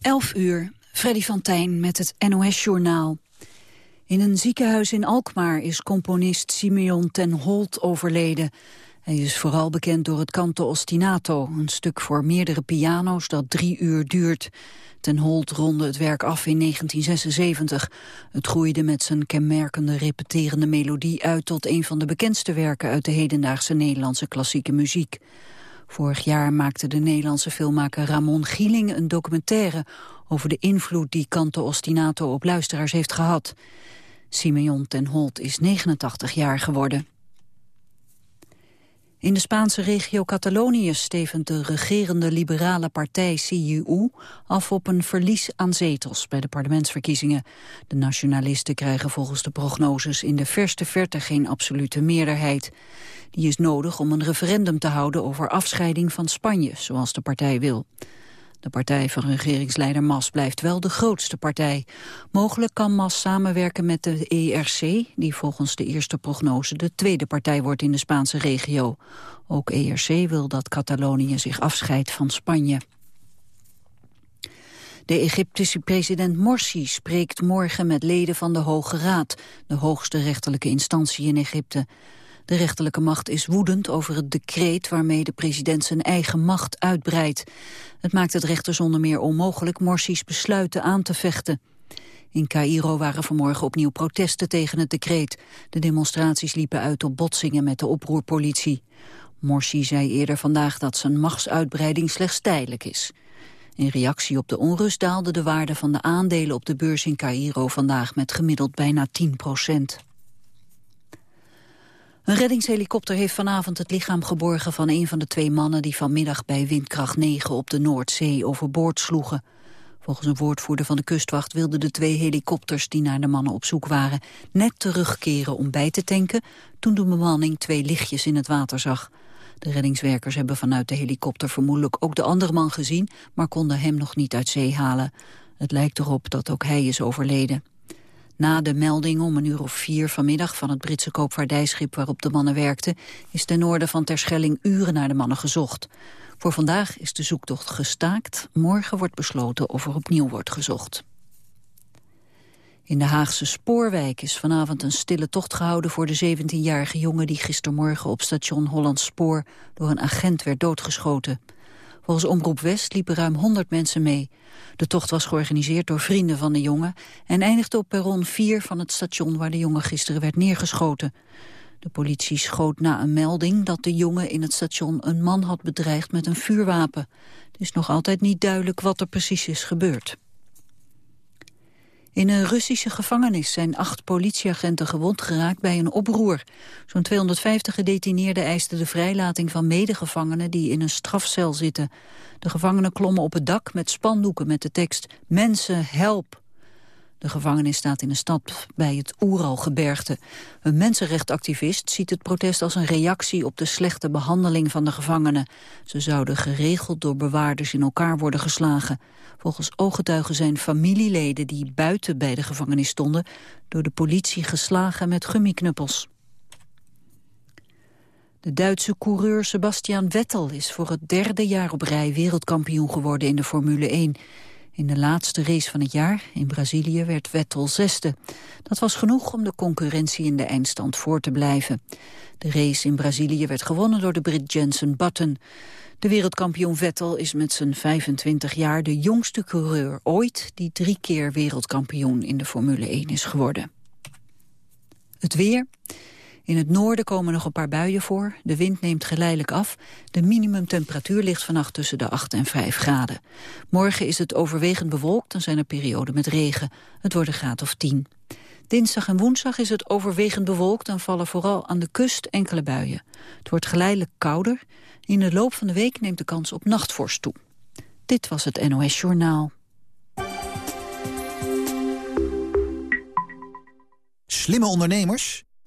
11 uur, Freddy van Tijn met het NOS-journaal. In een ziekenhuis in Alkmaar is componist Simeon ten Holt overleden. Hij is vooral bekend door het canto ostinato, een stuk voor meerdere piano's dat drie uur duurt. Ten Holt ronde het werk af in 1976. Het groeide met zijn kenmerkende repeterende melodie uit tot een van de bekendste werken uit de hedendaagse Nederlandse klassieke muziek. Vorig jaar maakte de Nederlandse filmmaker Ramon Gieling een documentaire over de invloed die Canto Ostinato op luisteraars heeft gehad. Simeon ten Holt is 89 jaar geworden. In de Spaanse regio Catalonië stevend de regerende liberale partij CIU af op een verlies aan zetels bij de parlementsverkiezingen. De nationalisten krijgen volgens de prognoses in de verste verte geen absolute meerderheid. Die is nodig om een referendum te houden over afscheiding van Spanje, zoals de partij wil. De partij van regeringsleider Mas blijft wel de grootste partij. Mogelijk kan Mas samenwerken met de ERC, die volgens de eerste prognose de tweede partij wordt in de Spaanse regio. Ook ERC wil dat Catalonië zich afscheidt van Spanje. De Egyptische president Morsi spreekt morgen met leden van de Hoge Raad, de hoogste rechterlijke instantie in Egypte. De rechterlijke macht is woedend over het decreet waarmee de president zijn eigen macht uitbreidt. Het maakt het rechter zonder meer onmogelijk Morsi's besluiten aan te vechten. In Cairo waren vanmorgen opnieuw protesten tegen het decreet. De demonstraties liepen uit op botsingen met de oproerpolitie. Morsi zei eerder vandaag dat zijn machtsuitbreiding slechts tijdelijk is. In reactie op de onrust daalde de waarde van de aandelen op de beurs in Cairo vandaag met gemiddeld bijna 10 procent. Reddingshelikopter heeft vanavond het lichaam geborgen van een van de twee mannen die vanmiddag bij windkracht 9 op de Noordzee overboord sloegen. Volgens een woordvoerder van de kustwacht wilden de twee helikopters die naar de mannen op zoek waren net terugkeren om bij te tanken toen de bemanning twee lichtjes in het water zag. De reddingswerkers hebben vanuit de helikopter vermoedelijk ook de andere man gezien, maar konden hem nog niet uit zee halen. Het lijkt erop dat ook hij is overleden. Na de melding om een uur of vier vanmiddag van het Britse koopvaardijschip waarop de mannen werkten, is ten noorden van Terschelling uren naar de mannen gezocht. Voor vandaag is de zoektocht gestaakt. Morgen wordt besloten of er opnieuw wordt gezocht. In de Haagse Spoorwijk is vanavond een stille tocht gehouden voor de 17-jarige jongen die gistermorgen op station Holland Spoor door een agent werd doodgeschoten. Volgens Omroep West liepen ruim 100 mensen mee. De tocht was georganiseerd door vrienden van de jongen... en eindigde op perron 4 van het station waar de jongen gisteren werd neergeschoten. De politie schoot na een melding dat de jongen in het station een man had bedreigd met een vuurwapen. Het is nog altijd niet duidelijk wat er precies is gebeurd. In een Russische gevangenis zijn acht politieagenten gewond geraakt bij een oproer. Zo'n 250 gedetineerden eisten de vrijlating van medegevangenen die in een strafcel zitten. De gevangenen klommen op het dak met spandoeken met de tekst Mensen, help! De gevangenis staat in een stad bij het Oeralgebergte. Een mensenrechtenactivist ziet het protest als een reactie op de slechte behandeling van de gevangenen. Ze zouden geregeld door bewaarders in elkaar worden geslagen. Volgens ooggetuigen zijn familieleden die buiten bij de gevangenis stonden... door de politie geslagen met gummiknuppels. De Duitse coureur Sebastian Vettel is voor het derde jaar op rij wereldkampioen geworden in de Formule 1. In de laatste race van het jaar, in Brazilië, werd Vettel zesde. Dat was genoeg om de concurrentie in de eindstand voor te blijven. De race in Brazilië werd gewonnen door de Brit Jensen Button. De wereldkampioen Vettel is met zijn 25 jaar de jongste coureur ooit... die drie keer wereldkampioen in de Formule 1 is geworden. Het weer... In het noorden komen nog een paar buien voor. De wind neemt geleidelijk af. De minimumtemperatuur ligt vannacht tussen de 8 en 5 graden. Morgen is het overwegend bewolkt en zijn er perioden met regen. Het wordt een graad of 10. Dinsdag en woensdag is het overwegend bewolkt en vallen vooral aan de kust enkele buien. Het wordt geleidelijk kouder. In de loop van de week neemt de kans op nachtvorst toe. Dit was het NOS Journaal. Slimme ondernemers?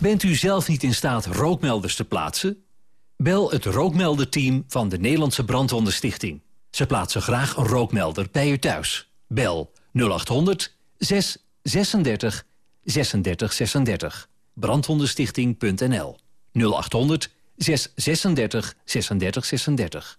Bent u zelf niet in staat rookmelders te plaatsen? Bel het rookmelderteam van de Nederlandse Brandwondenstichting. Ze plaatsen graag een rookmelder bij u thuis. Bel 0800 636 36 36. Brandwondenstichting.nl 0800 636 36 36.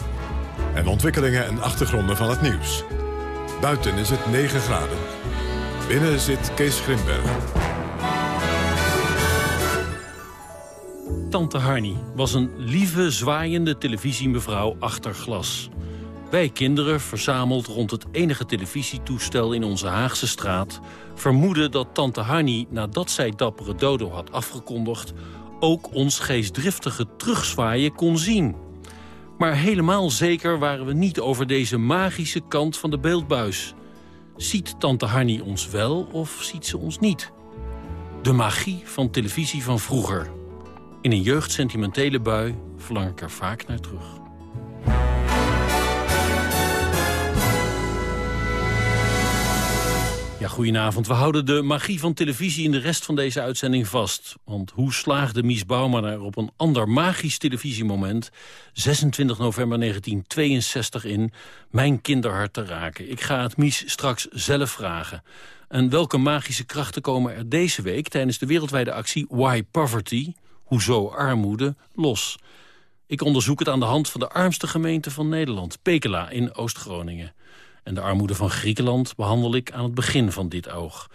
en ontwikkelingen en achtergronden van het nieuws. Buiten is het 9 graden. Binnen zit Kees Grimberg. Tante Harnie was een lieve, zwaaiende televisiemevrouw achter glas. Wij kinderen, verzameld rond het enige televisietoestel in onze Haagse straat... vermoeden dat tante Harnie, nadat zij dappere dodo had afgekondigd... ook ons geestdriftige terugzwaaien kon zien. Maar helemaal zeker waren we niet over deze magische kant van de beeldbuis. Ziet tante Harnie ons wel of ziet ze ons niet? De magie van televisie van vroeger. In een jeugdsentimentele bui verlang ik er vaak naar terug. Ja, goedenavond. We houden de magie van televisie in de rest van deze uitzending vast. Want hoe slaagde Mies Bouwman er op een ander magisch televisiemoment... 26 november 1962 in mijn kinderhart te raken? Ik ga het Mies straks zelf vragen. En welke magische krachten komen er deze week... tijdens de wereldwijde actie Why Poverty, hoezo armoede, los? Ik onderzoek het aan de hand van de armste gemeente van Nederland... Pekela in Oost-Groningen. En de armoede van Griekenland behandel ik aan het begin van dit oog.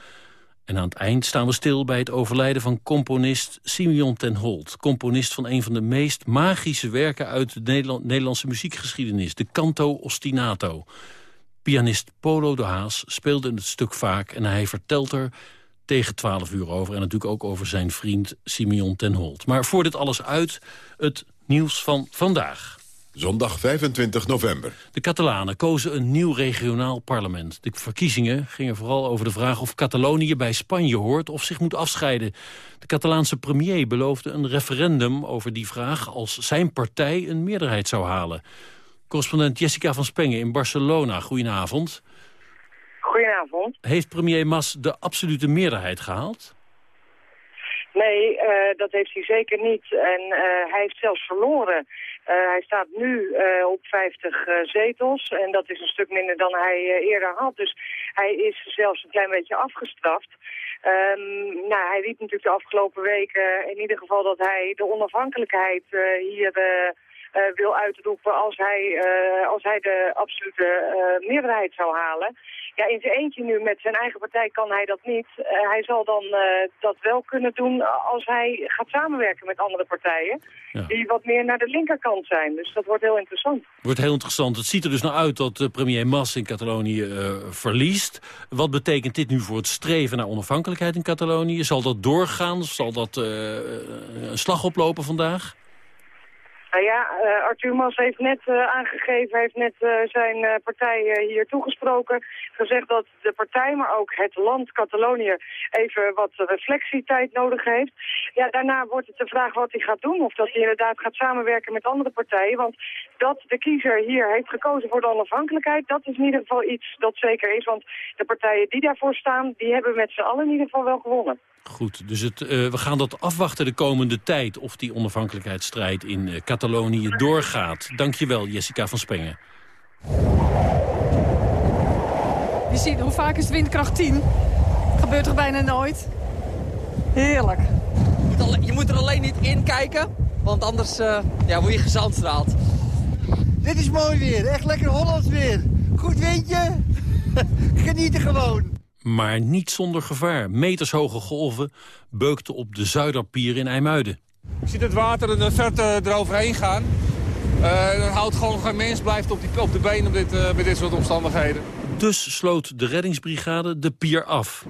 En aan het eind staan we stil bij het overlijden van componist Simeon ten Holt. Componist van een van de meest magische werken uit de Nederlandse muziekgeschiedenis. De Canto Ostinato. Pianist Polo de Haas speelde het stuk vaak en hij vertelt er tegen 12 uur over. En natuurlijk ook over zijn vriend Simeon ten Holt. Maar voor dit alles uit, het nieuws van vandaag. Zondag 25 november. De Catalanen kozen een nieuw regionaal parlement. De verkiezingen gingen vooral over de vraag of Catalonië bij Spanje hoort of zich moet afscheiden. De Catalaanse premier beloofde een referendum over die vraag als zijn partij een meerderheid zou halen. Correspondent Jessica van Spengen in Barcelona, goedenavond. Goedenavond. Heeft premier Mas de absolute meerderheid gehaald? Nee, uh, dat heeft hij zeker niet. En uh, hij heeft zelfs verloren. Uh, hij staat nu op 50 zetels en dat is een stuk minder dan hij eerder had. Dus hij is zelfs een klein beetje afgestraft. Um, nou, hij riep natuurlijk de afgelopen weken in ieder geval dat hij de onafhankelijkheid hier wil uitroepen als hij, als hij de absolute meerderheid zou halen. Ja, in zijn eentje nu met zijn eigen partij kan hij dat niet. Uh, hij zal dan uh, dat wel kunnen doen als hij gaat samenwerken met andere partijen. Ja. Die wat meer naar de linkerkant zijn. Dus dat wordt heel interessant. Wordt heel interessant. Het ziet er dus nou uit dat uh, premier Mas in Catalonië verliest. Wat betekent dit nu voor het streven naar onafhankelijkheid in Catalonië? Zal dat doorgaan? Zal dat een slag oplopen vandaag? Nou ja, uh, Arthur Mas heeft net uh, aangegeven, heeft net uh, zijn partij hier toegesproken. Gezegd dat de partij, maar ook het land Catalonië even wat reflectietijd nodig heeft. Ja, daarna wordt het de vraag wat hij gaat doen. Of dat hij inderdaad gaat samenwerken met andere partijen. Want dat de kiezer hier heeft gekozen voor de onafhankelijkheid, dat is in ieder geval iets dat zeker is. Want de partijen die daarvoor staan, die hebben met z'n allen in ieder geval wel gewonnen. Goed, dus het, uh, we gaan dat afwachten de komende tijd... of die onafhankelijkheidsstrijd in uh, Catalonië doorgaat. Dankjewel, Jessica van Spengen. Je ziet, hoe vaak is het windkracht 10? Gebeurt toch bijna nooit? Heerlijk. Je moet, je moet er alleen niet in kijken, want anders uh, ja, word je gezandstraald. Dit is mooi weer, echt lekker Hollands weer. Goed windje, genieten gewoon. Maar niet zonder gevaar. Metershoge golven beukten op de Zuiderpier in IJmuiden. Je ziet het water in de verte eroverheen gaan. Uh, er houdt gewoon geen mens blijft op, die, op de benen dit, uh, bij dit soort omstandigheden. Dus sloot de reddingsbrigade de pier af.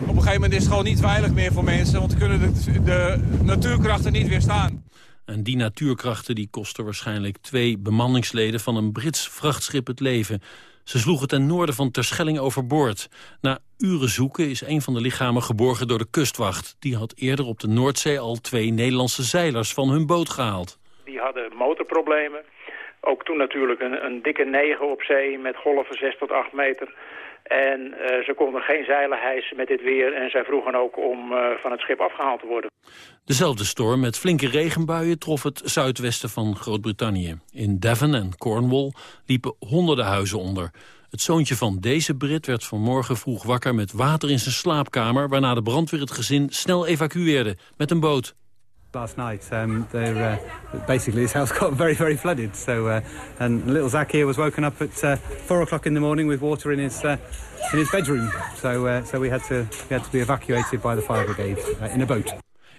Op een gegeven moment is het gewoon niet veilig meer voor mensen... want ze kunnen de, de natuurkrachten niet weerstaan. En die natuurkrachten die kosten waarschijnlijk twee bemanningsleden... van een Brits vrachtschip het leven. Ze sloegen ten noorden van Terschelling overboord. Na uren zoeken is een van de lichamen geborgen door de kustwacht. Die had eerder op de Noordzee al twee Nederlandse zeilers van hun boot gehaald. Die hadden motorproblemen. Ook toen natuurlijk een, een dikke negen op zee met golven 6 tot 8 meter. En uh, ze konden geen zeilen hijsen met dit weer en zij vroegen ook om uh, van het schip afgehaald te worden. Dezelfde storm met flinke regenbuien trof het zuidwesten van Groot-Brittannië. In Devon en Cornwall liepen honderden huizen onder. Het zoontje van deze Brit werd vanmorgen vroeg wakker met water in zijn slaapkamer... waarna de brandweer het gezin snel evacueerde met een boot. Last night, um, uh, basically his house got very, very flooded. So, uh, and little Zach here was woken up at uh, four o'clock in the morning with water in his uh, in his bedroom. So, uh, so we had to we had to be evacuated by the fire brigade uh, in a boat.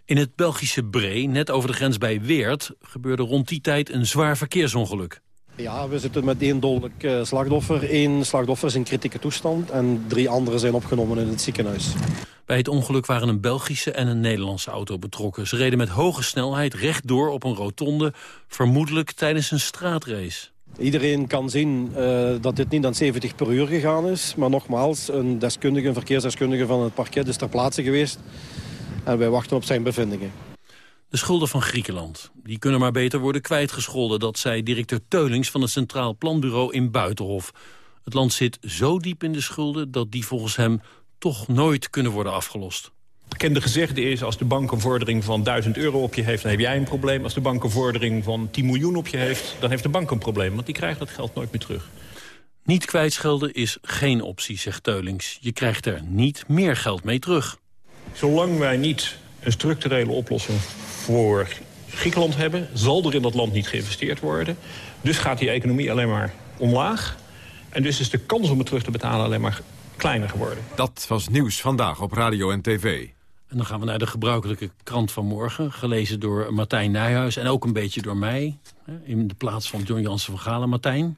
In het Belgische Bree, net over de grens bij Weert, gebeurde rond die tijd een zwaar verkeersongeluk. Ja, we zitten met één dodelijk uh, slachtoffer. Eén slachtoffer is in kritieke toestand en drie anderen zijn opgenomen in het ziekenhuis. Bij het ongeluk waren een Belgische en een Nederlandse auto betrokken. Ze reden met hoge snelheid rechtdoor op een rotonde, vermoedelijk tijdens een straatrace. Iedereen kan zien uh, dat dit niet aan 70 per uur gegaan is. Maar nogmaals, een deskundige, een verkeersdeskundige van het parket is ter plaatse geweest. En wij wachten op zijn bevindingen. De schulden van Griekenland. Die kunnen maar beter worden kwijtgescholden. Dat zei directeur Teulings van het Centraal Planbureau in Buitenhof. Het land zit zo diep in de schulden dat die volgens hem toch nooit kunnen worden afgelost. Bekende gezegde is, als de bank een vordering van 1000 euro op je heeft... dan heb jij een probleem. Als de bank een vordering van 10 miljoen op je heeft... dan heeft de bank een probleem, want die krijgt dat geld nooit meer terug. Niet kwijtschelden is geen optie, zegt Teulings. Je krijgt er niet meer geld mee terug. Zolang wij niet een structurele oplossing voor Griekenland hebben... zal er in dat land niet geïnvesteerd worden. Dus gaat die economie alleen maar omlaag. En dus is de kans om het terug te betalen alleen maar kleiner geworden. Dat was nieuws vandaag op radio en tv. En dan gaan we naar de gebruikelijke krant van morgen. Gelezen door Martijn Nijhuis en ook een beetje door mij. In de plaats van John Jansen van Galen. Martijn?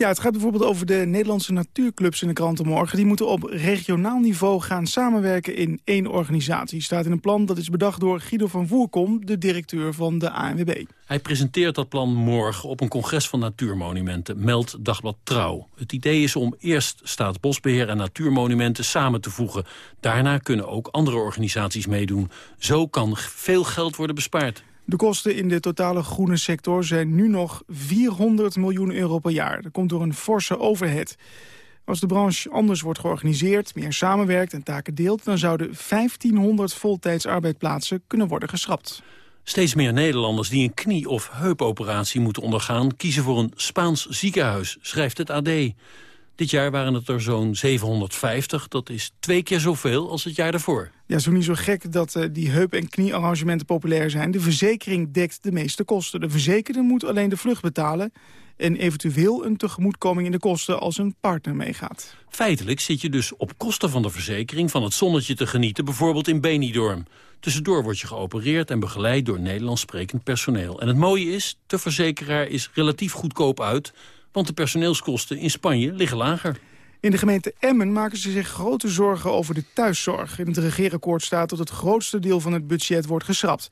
Ja, het gaat bijvoorbeeld over de Nederlandse natuurclubs in de kranten morgen. Die moeten op regionaal niveau gaan samenwerken in één organisatie. Staat in een plan dat is bedacht door Guido van Voerkom, de directeur van de ANWB. Hij presenteert dat plan morgen op een congres van natuurmonumenten, meldt Dagblad Trouw. Het idee is om eerst Staatsbosbeheer en natuurmonumenten samen te voegen. Daarna kunnen ook andere organisaties meedoen. Zo kan veel geld worden bespaard. De kosten in de totale groene sector zijn nu nog 400 miljoen euro per jaar. Dat komt door een forse overhead. Als de branche anders wordt georganiseerd, meer samenwerkt en taken deelt... dan zouden 1500 voltijdsarbeidplaatsen kunnen worden geschrapt. Steeds meer Nederlanders die een knie- of heupoperatie moeten ondergaan... kiezen voor een Spaans ziekenhuis, schrijft het AD. Dit jaar waren het er zo'n 750. Dat is twee keer zoveel als het jaar daarvoor. Ja, zo niet zo gek dat uh, die heup- en kniearrangementen populair zijn. De verzekering dekt de meeste kosten. De verzekerde moet alleen de vlucht betalen... en eventueel een tegemoetkoming in de kosten als een partner meegaat. Feitelijk zit je dus op kosten van de verzekering van het zonnetje te genieten... bijvoorbeeld in Benidorm. Tussendoor word je geopereerd en begeleid door Nederlands sprekend personeel. En het mooie is, de verzekeraar is relatief goedkoop uit want de personeelskosten in Spanje liggen lager. In de gemeente Emmen maken ze zich grote zorgen over de thuiszorg. In het regeerakkoord staat dat het grootste deel van het budget wordt geschrapt.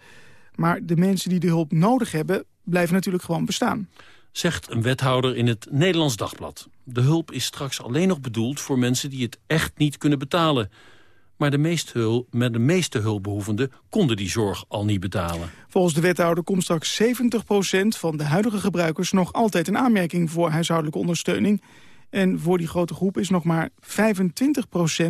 Maar de mensen die de hulp nodig hebben, blijven natuurlijk gewoon bestaan. Zegt een wethouder in het Nederlands Dagblad. De hulp is straks alleen nog bedoeld voor mensen die het echt niet kunnen betalen. Maar de meeste, hulp, met de meeste hulpbehoevenden konden die zorg al niet betalen. Volgens de wethouder komt straks 70% van de huidige gebruikers... nog altijd een aanmerking voor huishoudelijke ondersteuning. En voor die grote groep is nog maar 25%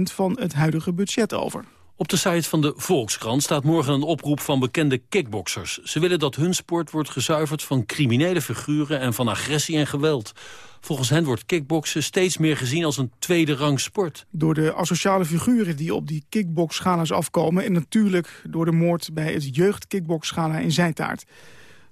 van het huidige budget over. Op de site van de Volkskrant staat morgen een oproep van bekende kickboxers. Ze willen dat hun sport wordt gezuiverd van criminele figuren en van agressie en geweld. Volgens hen wordt kickboksen steeds meer gezien als een tweede rang sport. Door de asociale figuren die op die kickboxschala's afkomen... en natuurlijk door de moord bij het jeugd-kickboxschala in Zijtaart.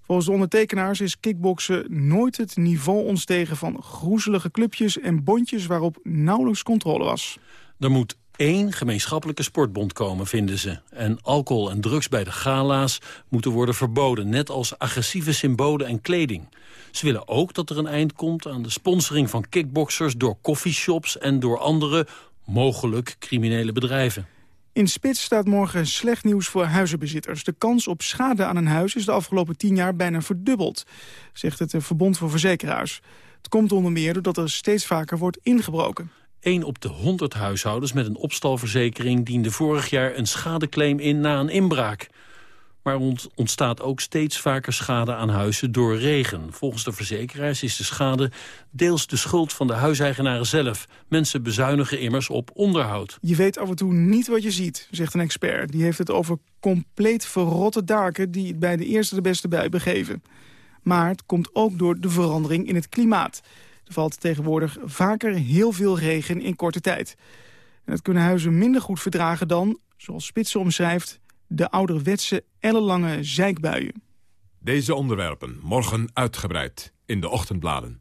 Volgens de ondertekenaars is kickboksen nooit het niveau ontstegen... van groezelige clubjes en bondjes waarop nauwelijks controle was. Er moet één gemeenschappelijke sportbond komen, vinden ze. En alcohol en drugs bij de gala's moeten worden verboden... net als agressieve symbolen en kleding. Ze willen ook dat er een eind komt aan de sponsoring van kickboxers... door coffeeshops en door andere, mogelijk criminele bedrijven. In Spits staat morgen slecht nieuws voor huizenbezitters. De kans op schade aan een huis is de afgelopen tien jaar bijna verdubbeld, zegt het Verbond voor Verzekeraars. Het komt onder meer doordat er steeds vaker wordt ingebroken. 1 op de 100 huishoudens met een opstalverzekering diende vorig jaar een schadeclaim in na een inbraak. Maar ontstaat ook steeds vaker schade aan huizen door regen. Volgens de verzekeraars is de schade deels de schuld van de huiseigenaren zelf. Mensen bezuinigen immers op onderhoud. Je weet af en toe niet wat je ziet, zegt een expert. Die heeft het over compleet verrotte daken die het bij de eerste de beste bij begeven. Maar het komt ook door de verandering in het klimaat. Er valt tegenwoordig vaker heel veel regen in korte tijd. En dat kunnen huizen minder goed verdragen dan, zoals Spitsen omschrijft... de ouderwetse ellenlange zijkbuien. Deze onderwerpen morgen uitgebreid in de ochtendbladen.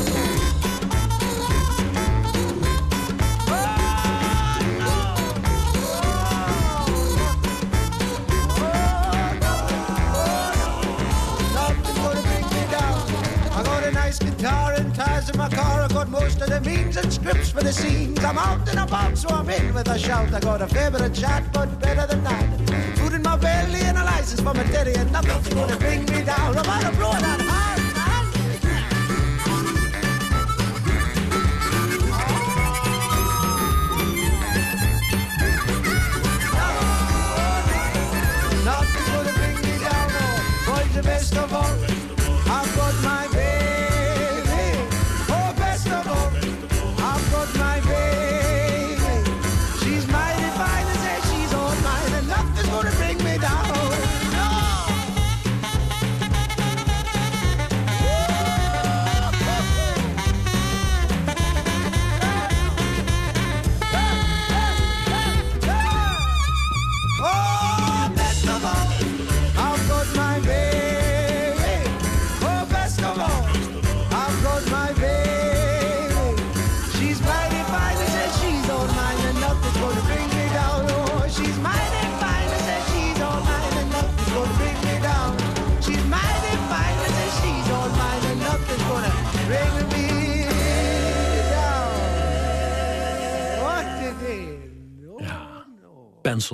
Most of the means and scripts for the scenes. I'm out and about, so I'm in with a shout. I got a favorite chat, but better than that. Food in my belly and a license for my daddy, and nothing's gonna bring me down. I'm out of blowing that high. Nothing's gonna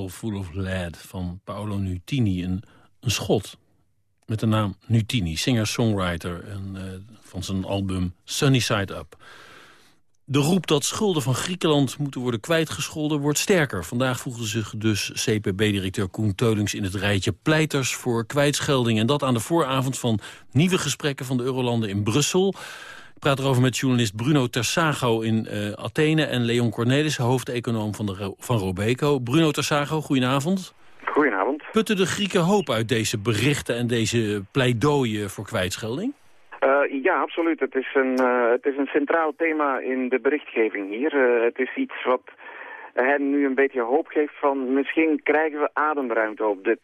Full of Lead van Paolo Nutini. Een, een schot met de naam Nutini, singer-songwriter uh, van zijn album Sunny Side Up. De roep dat schulden van Griekenland moeten worden kwijtgescholden wordt sterker. Vandaag voegde zich dus CPB-directeur Koen Teulings in het rijtje pleiters voor kwijtschelding. En dat aan de vooravond van nieuwe gesprekken van de Eurolanden in Brussel. Ik praat erover met journalist Bruno Tersago in uh, Athene... en Leon Cornelis, hoofdeconoom van, de, van Robeco. Bruno Tersago, goedenavond. Goedenavond. Putten de Grieken hoop uit deze berichten en deze pleidooien voor kwijtschelding? Uh, ja, absoluut. Het is, een, uh, het is een centraal thema in de berichtgeving hier. Het is iets wat hen nu een beetje hoop geeft van misschien krijgen we ademruimte op dit,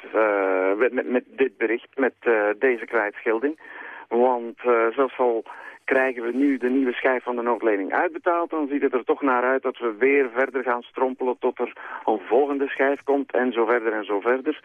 met, met, dit bericht, met deze kwijtschelding. Want zoals al krijgen we nu de nieuwe schijf van de noodlening uitbetaald, dan ziet het er toch naar uit dat we weer verder gaan strompelen tot er een volgende schijf komt en zo verder en zo verder.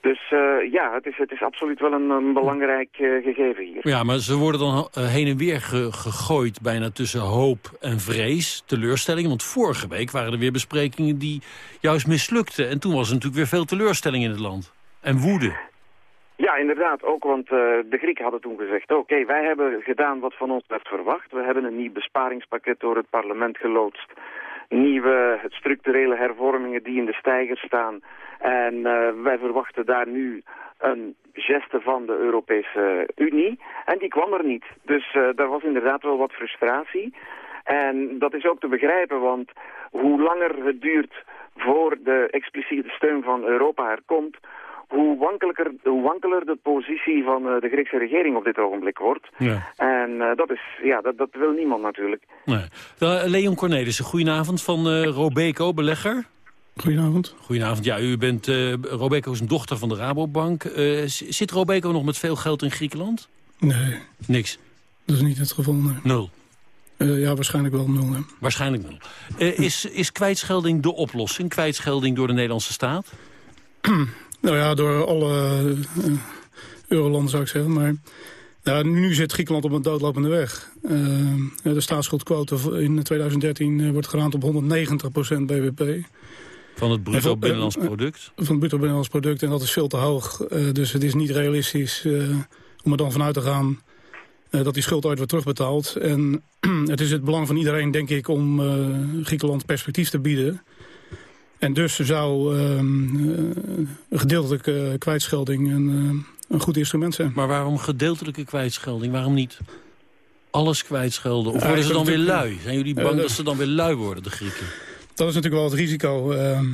Dus uh, ja, het is, het is absoluut wel een, belangrijk uh, gegeven hier. Ja, maar ze worden dan heen en weer ge gegooid bijna tussen hoop en vrees, teleurstelling. Want vorige week waren er weer besprekingen die juist mislukten. En toen was er natuurlijk weer veel teleurstelling in het land. En woede. Ja, inderdaad. Ook, want uh, de Grieken hadden toen gezegd... oké, wij hebben gedaan wat van ons werd verwacht. We hebben een nieuw besparingspakket door het parlement geloodst. Nieuwe structurele hervormingen die in de stijger staan. En uh, wij verwachten daar nu een geste van de Europese Unie. En die kwam er niet. Dus uh, daar was inderdaad wel wat frustratie. En dat is ook te begrijpen, want hoe langer het duurt voor de expliciete steun van Europa er komt hoe, wankelijker, hoe wankeler de positie van uh, de Griekse regering op dit ogenblik wordt. Ja. En uh, dat, is, ja, dat, dat wil niemand natuurlijk. Nee. Uh, Leon Cornelissen, goedenavond van Robeco, belegger. Goedenavond. Goedenavond. Ja, u bent, Robeco is een dochter van de Rabobank. zit Robeco nog met veel geld in Griekenland? Nee. Niks? Dat is niet het geval, nee. Nul? ja, waarschijnlijk wel nul. Hè. Waarschijnlijk nul. is, is kwijtschelding de oplossing? Kwijtschelding door de Nederlandse staat? Nou ja, door alle uh, eurolanden zou ik zeggen. Maar ja, nu zit Griekenland op een doodlopende weg. Uh, de staatsschuldquote in 2013 uh, wordt geraamd op 190% bbp. Van het bruto binnenlands product? Van het bruto binnenlands product. En dat is veel te hoog. dus het is niet realistisch om er dan vanuit te gaan... dat die schuld ooit wordt terugbetaald. En het is het belang van iedereen, denk ik, om Griekenland perspectief te bieden... En dus zou uh, gedeeltelijke kwijtschelding een, uh, een goed instrument zijn. Maar waarom gedeeltelijke kwijtschelding? Waarom niet alles kwijtschelden? Of worden ze dan weer lui? Zijn jullie bang dat ze dan weer lui worden, de Grieken? Dat is natuurlijk wel het risico. Ehm.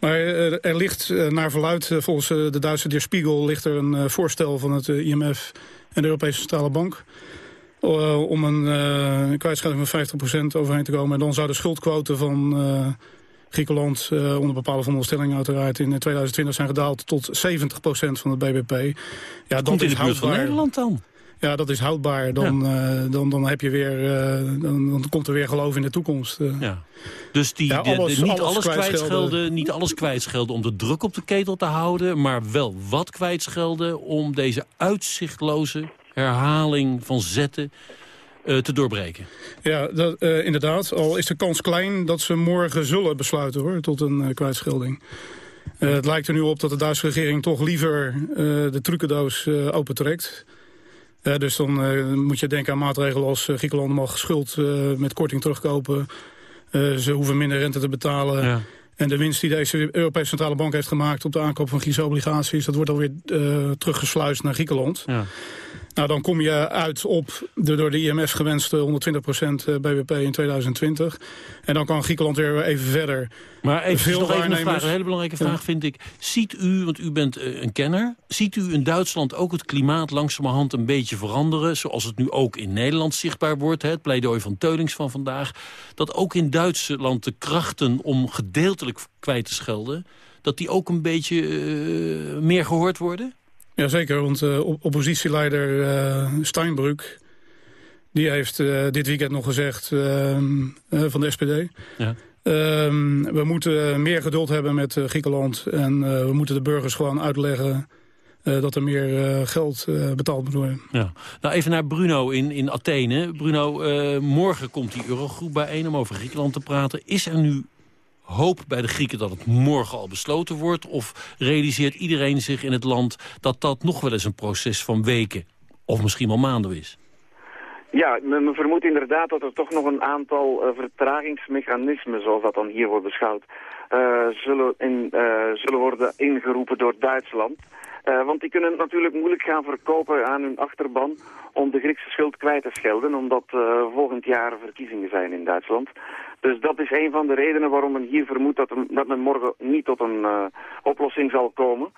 maar er ligt naar verluid, volgens de Duitse Der Spiegel... ligt er een voorstel van het IMF en de Europese Centrale Bank... om een kwijtschelding van 50% overheen te komen. En dan zou de schuldquote van Griekenland uh, onder bepaalde veronderstellingen uiteraard in 2020 zijn gedaald tot 70% van het bbp. Ja, dat in de buurt van Nederland dan? Ja, dat is houdbaar. Dan, ja. uh, dan, dan, heb je weer, uh, dan, dan, komt er weer geloof in de toekomst. Ja. Dus die, ja, alles, de, niet, alles alles kwijtschelden, niet alles kwijtschelden om de druk op de ketel te houden... maar wel wat kwijtschelden om deze uitzichtloze herhaling van zetten te doorbreken. Ja, dat, uh, inderdaad. Al is de kans klein dat ze morgen zullen besluiten hoor, tot een uh, kwijtschelding. het lijkt er nu op dat de Duitse regering toch liever de trucendoos opentrekt. dus dan moet je denken aan maatregelen als Griekenland mag schuld met korting terugkopen. ze hoeven minder rente te betalen. Ja. En de winst die deze Europese Centrale Bank heeft gemaakt op de aankoop van Griekse obligaties... dat wordt alweer uh, teruggesluist naar Griekenland. Ja. Nou, dan kom je uit op de door de IMF gewenste 120% BBP in 2020. En dan kan Griekenland weer even verder. Maar even, nog even een, vraag, een hele belangrijke vraag vind ik. Ziet u, want u bent eh, een kenner... ziet u in Duitsland ook het klimaat langzamerhand een beetje veranderen... zoals het nu ook in Nederland zichtbaar wordt... Hè, het pleidooi van Teulings van vandaag... dat ook in Duitsland de krachten om gedeeltelijk kwijt te schelden... dat die ook een beetje uh, meer gehoord worden? Jazeker, want uh, oppositieleider uh, Steinbrück... die heeft uh, dit weekend nog gezegd ehm, van de SPD... Ja. Ehm, we moeten meer geduld hebben met Griekenland... en we moeten de burgers gewoon uitleggen... dat er meer geld betaald moet worden. Ja. Nou, even naar Bruno in, in Athene. Bruno, morgen komt die Eurogroep bijeen om over Griekenland te praten. Is er nu hoop bij de Grieken dat het morgen al besloten wordt? Of realiseert iedereen zich in het land dat dat nog wel eens een proces van weken... of misschien wel maanden is? Ja, men vermoedt inderdaad dat er toch nog een aantal uh, vertragingsmechanismen, zoals dat dan hier wordt beschouwd, uh, zullen, in, uh, zullen worden ingeroepen door Duitsland. Want die kunnen het natuurlijk moeilijk gaan verkopen aan hun achterban om de Griekse schuld kwijt te schelden, omdat volgend jaar verkiezingen zijn in Duitsland. Dus dat is een van de redenen waarom men hier vermoedt dat, dat men morgen niet tot een uh, oplossing zal komen.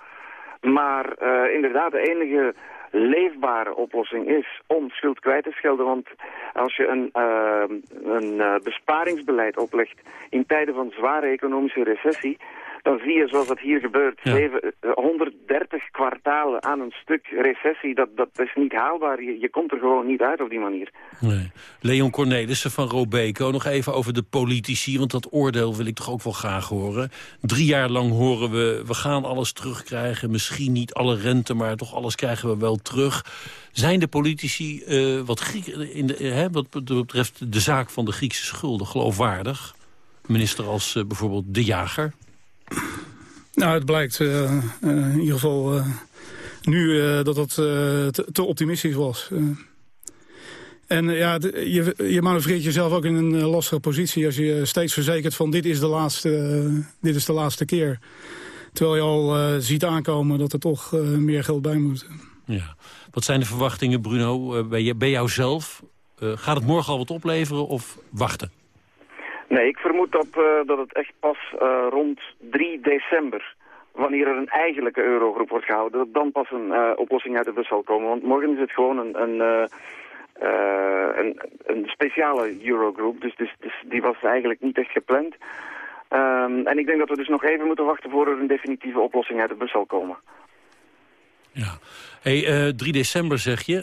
Maar uh, inderdaad, de enige leefbare oplossing is om schuld kwijt te schelden. Want als je een, uh, een besparingsbeleid oplegt in tijden van zware economische recessie dan zie je zoals dat hier gebeurt, ja. 130 eh, kwartalen aan een stuk recessie, dat, dat is niet haalbaar. Je, je komt er gewoon niet uit op die manier. Nee. Leon Cornelissen van Robeco, nog even over de politici, want dat oordeel wil ik toch ook wel graag horen. Drie jaar lang horen we, we gaan alles terugkrijgen, misschien niet alle rente, maar toch alles krijgen we wel terug. Zijn de politici, uh, wat, Griek, in de, uh, wat betreft de zaak van de Griekse schulden, geloofwaardig? Minister als uh, bijvoorbeeld De Jager? Nou, het blijkt uh, uh, in ieder geval uh, nu dat dat te, te, optimistisch was. En ja, je, je manoeuvreert jezelf ook in een lastige positie... als je steeds verzekert van dit is de laatste, dit is de laatste keer. Terwijl je al ziet aankomen dat er toch meer geld bij moet. Ja. Wat zijn de verwachtingen, Bruno, bij, bij jou zelf? gaat het morgen al wat opleveren of wachten? Nee, ik vermoed dat, uh, dat het echt pas uh, rond 3 december, wanneer er een eigenlijke eurogroep wordt gehouden, dat dan pas een uh, oplossing uit de bus zal komen. Want morgen is het gewoon een, een, een, een, speciale eurogroep, dus, dus, dus, die was eigenlijk niet echt gepland. Um, en ik denk dat we dus nog even moeten wachten voor er een definitieve oplossing uit de bus zal komen. Ja. Hey, 3 december zeg je.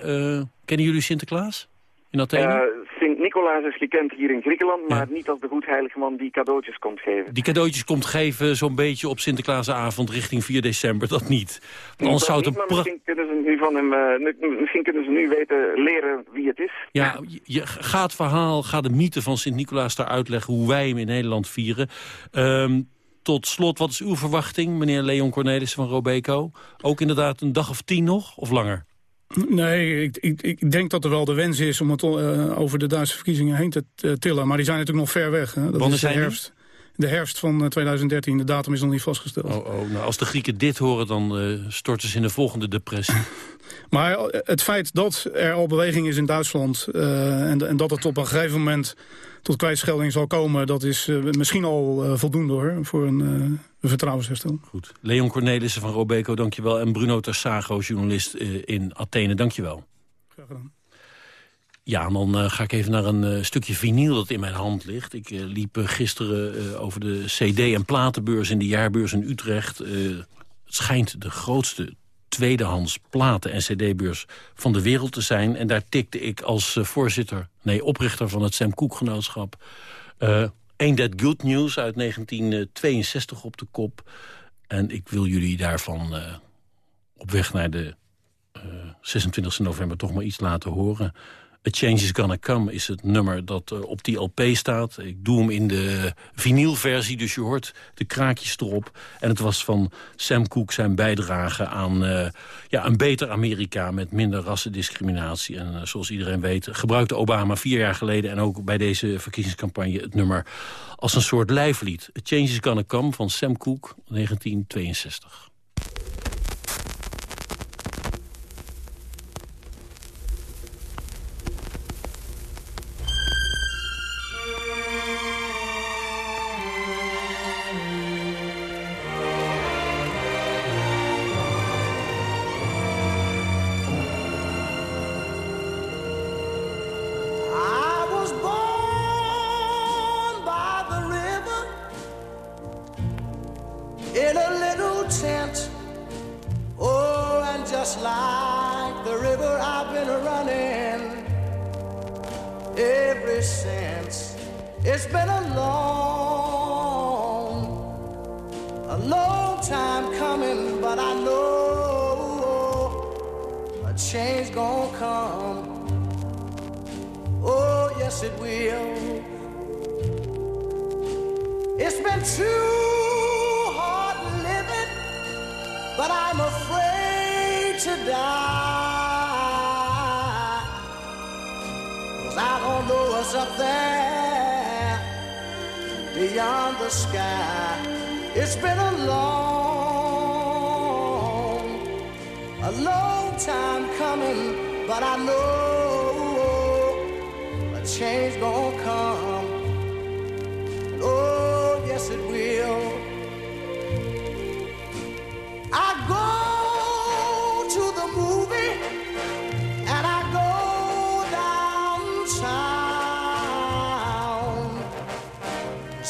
kennen jullie Sinterklaas in Athene? Nicolaas is gekend hier in Griekenland, maar niet als de goedheilige man die cadeautjes komt geven. Die cadeautjes komt geven zo'n beetje op Sinterklaasavond richting 4 december, dat niet. Want zou het misschien, kunnen ze nu van hem, uh, misschien kunnen ze nu weten leren wie het is. Ja, je, ga het verhaal, ga de mythe van Sint-Nicolaas daar uitleggen hoe wij hem in Nederland vieren. Um, tot slot, wat is uw verwachting, meneer Leon Cornelissen van Robeco? Ook inderdaad een dag of tien nog, of langer? Nee, ik, ik, ik, denk dat er wel de wens is om het uh, over de Duitse verkiezingen heen te uh, tillen. Maar die zijn natuurlijk nog ver weg. Hè. Dat is de herfst, de herfst van 2013. De datum is nog niet vastgesteld. Oh, oh, nou, als de Grieken dit horen, dan uh, storten ze in de volgende depressie. maar het feit dat er al beweging is in Duitsland... En, en, dat het op een gegeven moment tot kwijtschelding zal komen... dat is misschien al voldoende hoor, voor een vertrouwensherstel. Goed. Leon Cornelissen van Robeco, dankjewel. En Bruno Tersago, journalist in Athene, dankjewel. Graag gedaan. Ja, en dan uh, ga ik even naar een uh, stukje vinyl dat in mijn hand ligt. Ik liep gisteren over de cd- en platenbeurs in de jaarbeurs in Utrecht. het schijnt de grootste tweedehands platen- en cd-beurs van de wereld te zijn. En daar tikte ik als voorzitter, nee, oprichter van het Sam Cooke Genootschap... Ain't That Good News uit 1962 op de kop. En ik wil jullie daarvan uh, op weg naar de uh, eh, 26 november toch maar iets laten horen. A Change is Gonna Come is het nummer dat uh, op die LP staat. Ik doe hem in de vinylversie, dus je hoort de kraakjes erop. En het was van Sam Cooke zijn bijdrage aan uh, ja, een beter Amerika... met minder rassendiscriminatie. En uh, zoals iedereen weet gebruikte Obama vier jaar geleden... en ook bij deze verkiezingscampagne het nummer als een soort lijflied. A Change is Gonna Come van Sam Cooke, 1962. change gonna come. Oh, yes, it will. It's been too hard living, but I'm afraid to die. I don't know what's up there beyond the sky. It's been a long, a long time coming, but I know a change gonna come.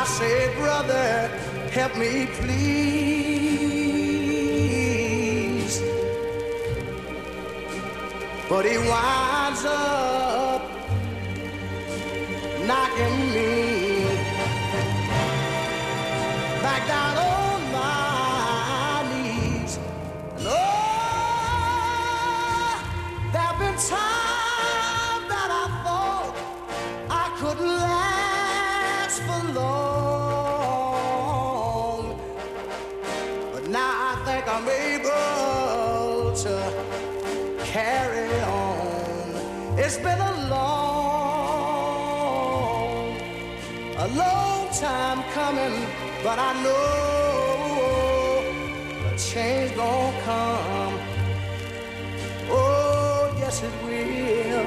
I say, brother, help me please. But he winds up knocking me time coming, but I know a change gonna come. Oh, yes, it will.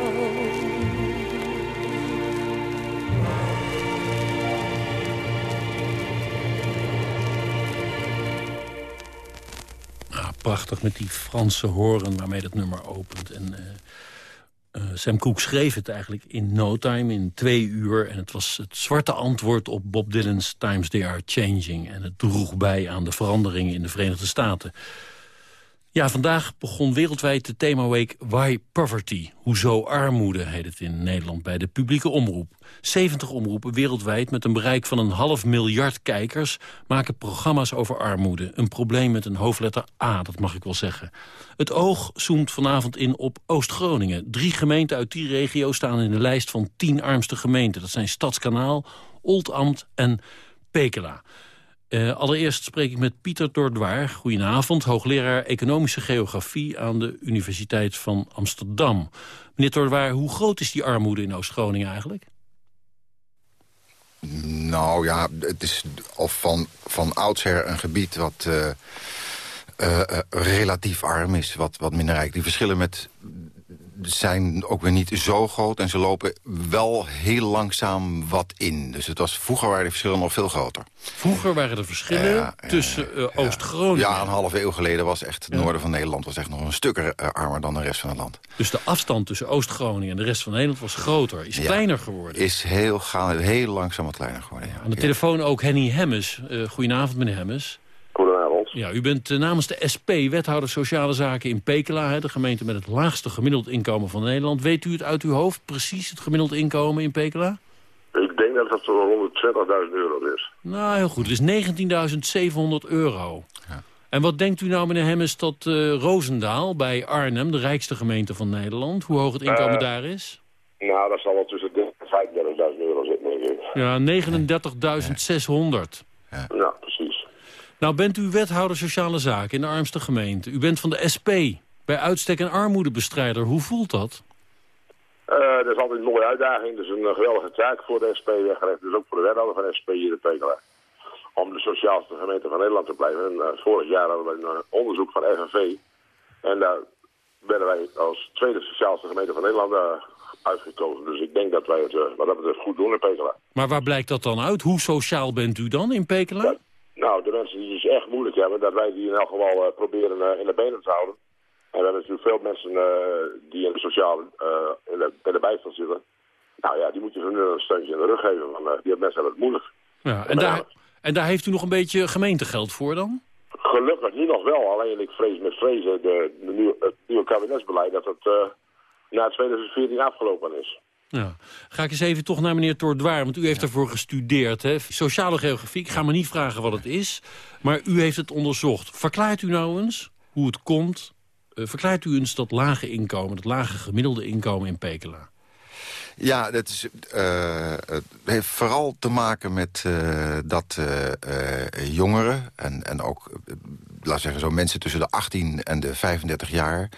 Ah, prachtig met die Franse horen waarmee dat nummer opent. En, eh, Sam Cooke schreef het eigenlijk in no time, in twee uur. En het was het zwarte antwoord op Bob Dylan's Times They Are Changing. En het droeg bij aan de veranderingen in de Verenigde Staten. Ja, vandaag begon wereldwijd de themaweek Why Poverty? Hoezo armoede, heet het in Nederland bij de publieke omroep. 70 omroepen wereldwijd met een bereik van een half miljard kijkers... maken programma's over armoede. Een probleem met een hoofdletter A, dat mag ik wel zeggen. Het oog zoomt vanavond in op Oost-Groningen. Drie gemeenten uit die regio staan in de lijst van tien armste gemeenten. Dat zijn Stadskanaal, Oldambt en Pekela. Uh, allereerst spreek ik met Pieter Doordwaar. Goedenavond, hoogleraar Economische Geografie... aan de Universiteit van Amsterdam. Meneer Doordwaar, hoe groot is die armoede in Oost-Groningen eigenlijk? Nou ja, het is of van, van oudsher een gebied wat uh, uh, relatief arm is, wat, wat minder rijk. Die verschillen met zijn ook weer niet zo groot en ze lopen wel heel langzaam wat in. Dus het was, vroeger waren de verschillen nog veel groter. Vroeger waren de verschillen ja, tussen uh, Oost-Groningen... Ja, een halve eeuw geleden was echt het noorden van Nederland... was echt nog een stuk uh, armer dan de rest van het land. Dus de afstand tussen Oost-Groningen en de rest van Nederland was groter. Is kleiner geworden. Is heel, heel langzaam wat kleiner geworden, Aan de telefoon ook Henny Hemmes. Uh, goedenavond, meneer Hemmes. Ja, u bent uh, namens de SP wethouder Sociale Zaken in Pekela... Hè, de gemeente met het laagste gemiddeld inkomen van Nederland. Weet u het uit uw hoofd, precies het gemiddeld inkomen in Pekela? Ik denk dat het zo'n 120.000 euro is. Nou, heel goed. Dus 19.700 euro. Ja. En wat denkt u nou, meneer Hemmers, dat uh, Roosendaal bij Arnhem... de rijkste gemeente van Nederland, hoe hoog het inkomen uh, daar is? Nou, dat zal wel tussen 35.000 euro zitten, denk ik. Ja, 39.600. Ja. ja, precies. Nou bent u wethouder sociale zaken in de armste gemeente. U bent van de SP, bij uitstek een armoedebestrijder. Hoe voelt dat? Uh, dat is altijd een mooie uitdaging. Dat is een geweldige taak voor de SP weggelegd. Dus ook voor de wethouder van de SP hier in Pekela. Om de sociaalste gemeente van Nederland te blijven. En, uh, vorig jaar hadden we een uh, onderzoek van FNV. En daar werden wij als tweede sociaalste gemeente van Nederland uitgekozen. Dus ik denk dat wij het wat dat betreft goed doen in Pekela. Maar waar blijkt dat dan uit? Hoe sociaal bent u dan in Pekela? Ja. Nou, de mensen die het echt moeilijk hebben, dat wij die in elk geval uh, proberen uh, in de benen te houden. En we hebben natuurlijk veel mensen uh, die in de sociale, in de, in de bijstand zitten. Nou ja, die moeten ze nu een steuntje in de rug geven, want die mensen hebben het moeilijk. Ja, en, daar, en daar heeft u nog een beetje gemeentegeld voor dan? Gelukkig nu nog wel, alleen ik vrees met vrezen de, de nieuwe, het nieuwe kabinetsbeleid dat het na 2014 afgelopen is. Ja. Ga ik eens even toch naar meneer Toordwaar, want u heeft ervoor gestudeerd. Hè? Sociale geografie, ik ga me niet vragen wat het is, maar u heeft het onderzocht. Verklaart u nou eens hoe het komt, uh, verklaart u eens dat lage inkomen, dat lage gemiddelde inkomen in Pekela? Ja, dat is, het heeft vooral te maken met uh, dat uh, jongeren en, en ook, laat zeggen zo, mensen tussen de 18 en de 35 jaar,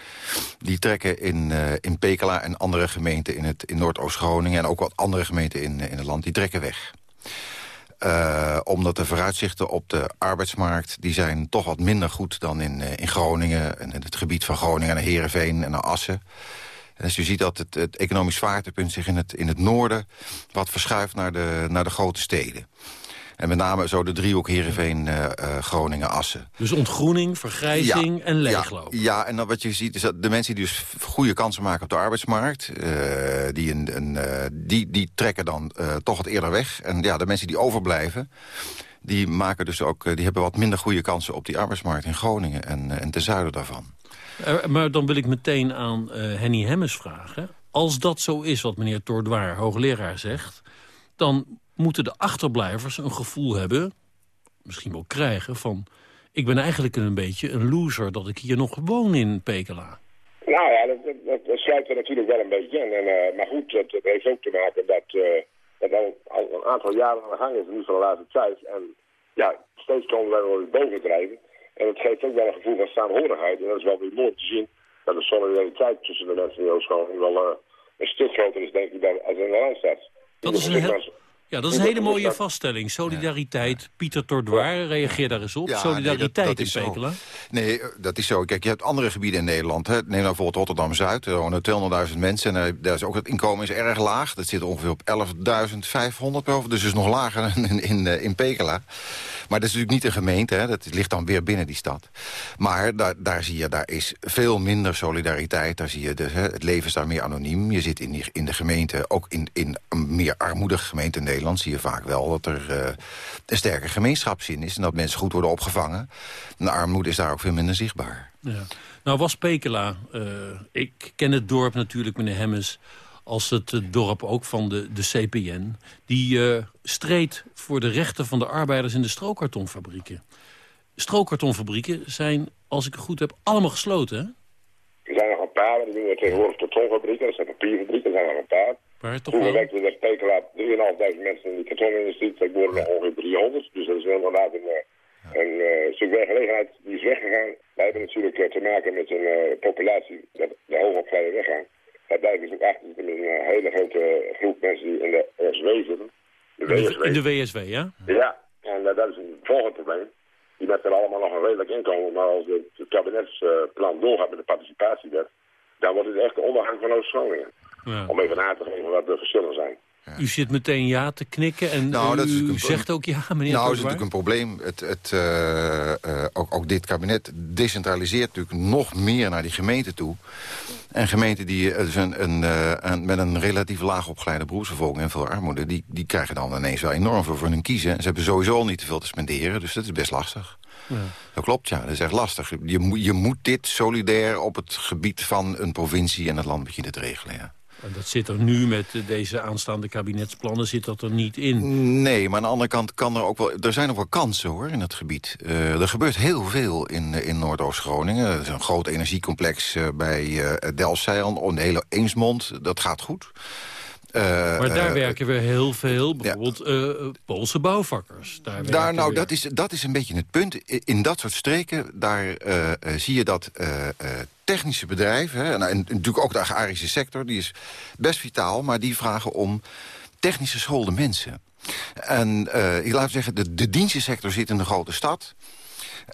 die trekken in, in Pekela en andere gemeenten in, het, in Noordoost-Groningen en ook wat andere gemeenten in, in het land, die trekken weg. Omdat de vooruitzichten op de arbeidsmarkt... die zijn toch wat minder goed dan in, in Groningen... en in het gebied van Groningen naar Heerenveen en Assen. En als u ziet dat het, het economisch zwaartepunt zich in het, in het noorden... wat verschuift naar de, naar de grote steden. En met name zo de driehoek Heerenveen, uh, uh, Groningen, Assen. Dus ontgroening, vergrijzing ja, en leegloop. Ja, ja, en dan wat je ziet is dat de mensen die dus goede kansen maken op de arbeidsmarkt... Uh, die, een, een, die, die trekken dan toch wat eerder weg. En ja, de mensen die overblijven... die, maken dus ook, die hebben wat minder goede kansen op die arbeidsmarkt in Groningen en, en ten zuiden daarvan. Maar dan wil ik meteen aan Henny Hemmes vragen. Als dat zo is wat meneer Toordwaar, hoogleraar, zegt... dan moeten de achterblijvers een gevoel hebben, misschien wel krijgen... van ik ben eigenlijk een beetje een loser dat ik hier nog woon in Pekela. Nou ja, dat, dat, dat sluit er natuurlijk wel een beetje in. En, uh, maar goed, het, heeft ook te maken dat uh, dat al, al, een aantal jaren aan de gang is, nu van de tijd. En ja, steeds komen wij wel boven drijven. En het geeft ook wel een gevoel van saamhorigheid. En dat is wel weer mooi te zien dat de solidariteit tussen de mensen in Oost-Groningen wel uh, een stuk groter is, denk ik, dan als in de Randstad. Dat is een heel... Ja, dat is een hele mooie vaststelling. Solidariteit. Pieter Tordoir, reageer daar eens op. Solidariteit in Pekela. Nee, eh, dat is zo. Kijk, je hebt andere gebieden in Nederland. Hè. Neem nou bijvoorbeeld Rotterdam-Zuid. Er wonen 200.000 mensen. En daar is ook het inkomen is erg laag. Dat zit ongeveer op 11.500 per Dus is nog lager dan in, in, in Pekela. Maar dat is natuurlijk niet een gemeente. Hè. Dat ligt dan weer binnen die stad. Maar daar, daar zie je, daar is veel minder solidariteit. Daar zie je, dus, hè, het leven is daar meer anoniem. Je zit in, die, in de gemeente, ook in, in een meer armoedige gemeente in Nederland... zie je vaak wel dat er uh, een sterke gemeenschapszin is... en dat mensen goed worden opgevangen. de armoede is daar ook veel minder zichtbaar. Ja. Nou was Pekela, uh, ik ken het dorp natuurlijk, meneer Hemmes als het dorp ook van de, de CPN... die uh, streed voor de rechten van de arbeiders in de strookkartonfabrieken. Strookkartonfabrieken zijn, als ik het goed heb, allemaal gesloten, hè? Er zijn nog een paar, die doen we tegenwoordig kartonfabrieken. Dat zijn papierfabrieken, er zijn nog een paar. Maar toch Vroeger werkten er Pekela 3.500 mensen in de kartonindustrie. worden nog ongeveer 300. Dus dat is inderdaad een, eh, een uh, stuk werkgelegenheid die is weggegaan. Wij hebben natuurlijk uh, te maken met een uh, populatie dat de hoogopgeleide weggaan. Daar blijven dus ook achter met een hele grote groep mensen die in de SW zitten. De WSW. In de WSW, ja? Ja, en dat is een volgend probleem. Die hebben er allemaal nog een redelijk inkomen, maar als het, het kabinetsplan doorgaat met de participatiewet, dan wordt het echt de ondergang van Oost-Groningen. Ja. Om even na te geven wat de verschillen zijn. U zit meteen ja te knikken en nou, u zegt ook ja, meneer Nou, dat is natuurlijk een probleem. Het, het, uh, uh, ook, ook dit kabinet decentraliseert natuurlijk nog meer naar die gemeente toe. En gemeenten die dus een, een, een, met een relatief laag opgeleide beroepsbevolking en veel armoede... Die, die krijgen dan ineens wel enorm veel voor hun kiezen. En ze hebben sowieso al niet te veel te spenderen, dus dat is best lastig. Ja. Dat klopt, ja. Dat is echt lastig. Je, je moet dit solidair op het gebied van een provincie en het land beginnen te regelen, ja. En dat zit er nu met deze aanstaande kabinetsplannen zit dat er niet in. Nee, maar aan de andere kant kan er ook wel... Er zijn ook wel kansen hoor in het gebied. Uh, er gebeurt heel veel in, in Noordoost-Groningen. Er is een groot energiecomplex uh, bij uh, Delfzijl, de hele Eemsmond. Dat gaat goed. Uh, maar daar uh, werken we heel veel, bijvoorbeeld ja. uh, Poolse bouwvakkers. Daar, daar nou, dat is, dat is een beetje het punt. In dat soort streken, daar zie je dat technische bedrijven... Hè, en, en, natuurlijk ook de agrarische sector, die is best vitaal... maar die vragen om technische schoolde mensen. En ik laat zeggen, de, de dienstensector zit in de grote stad...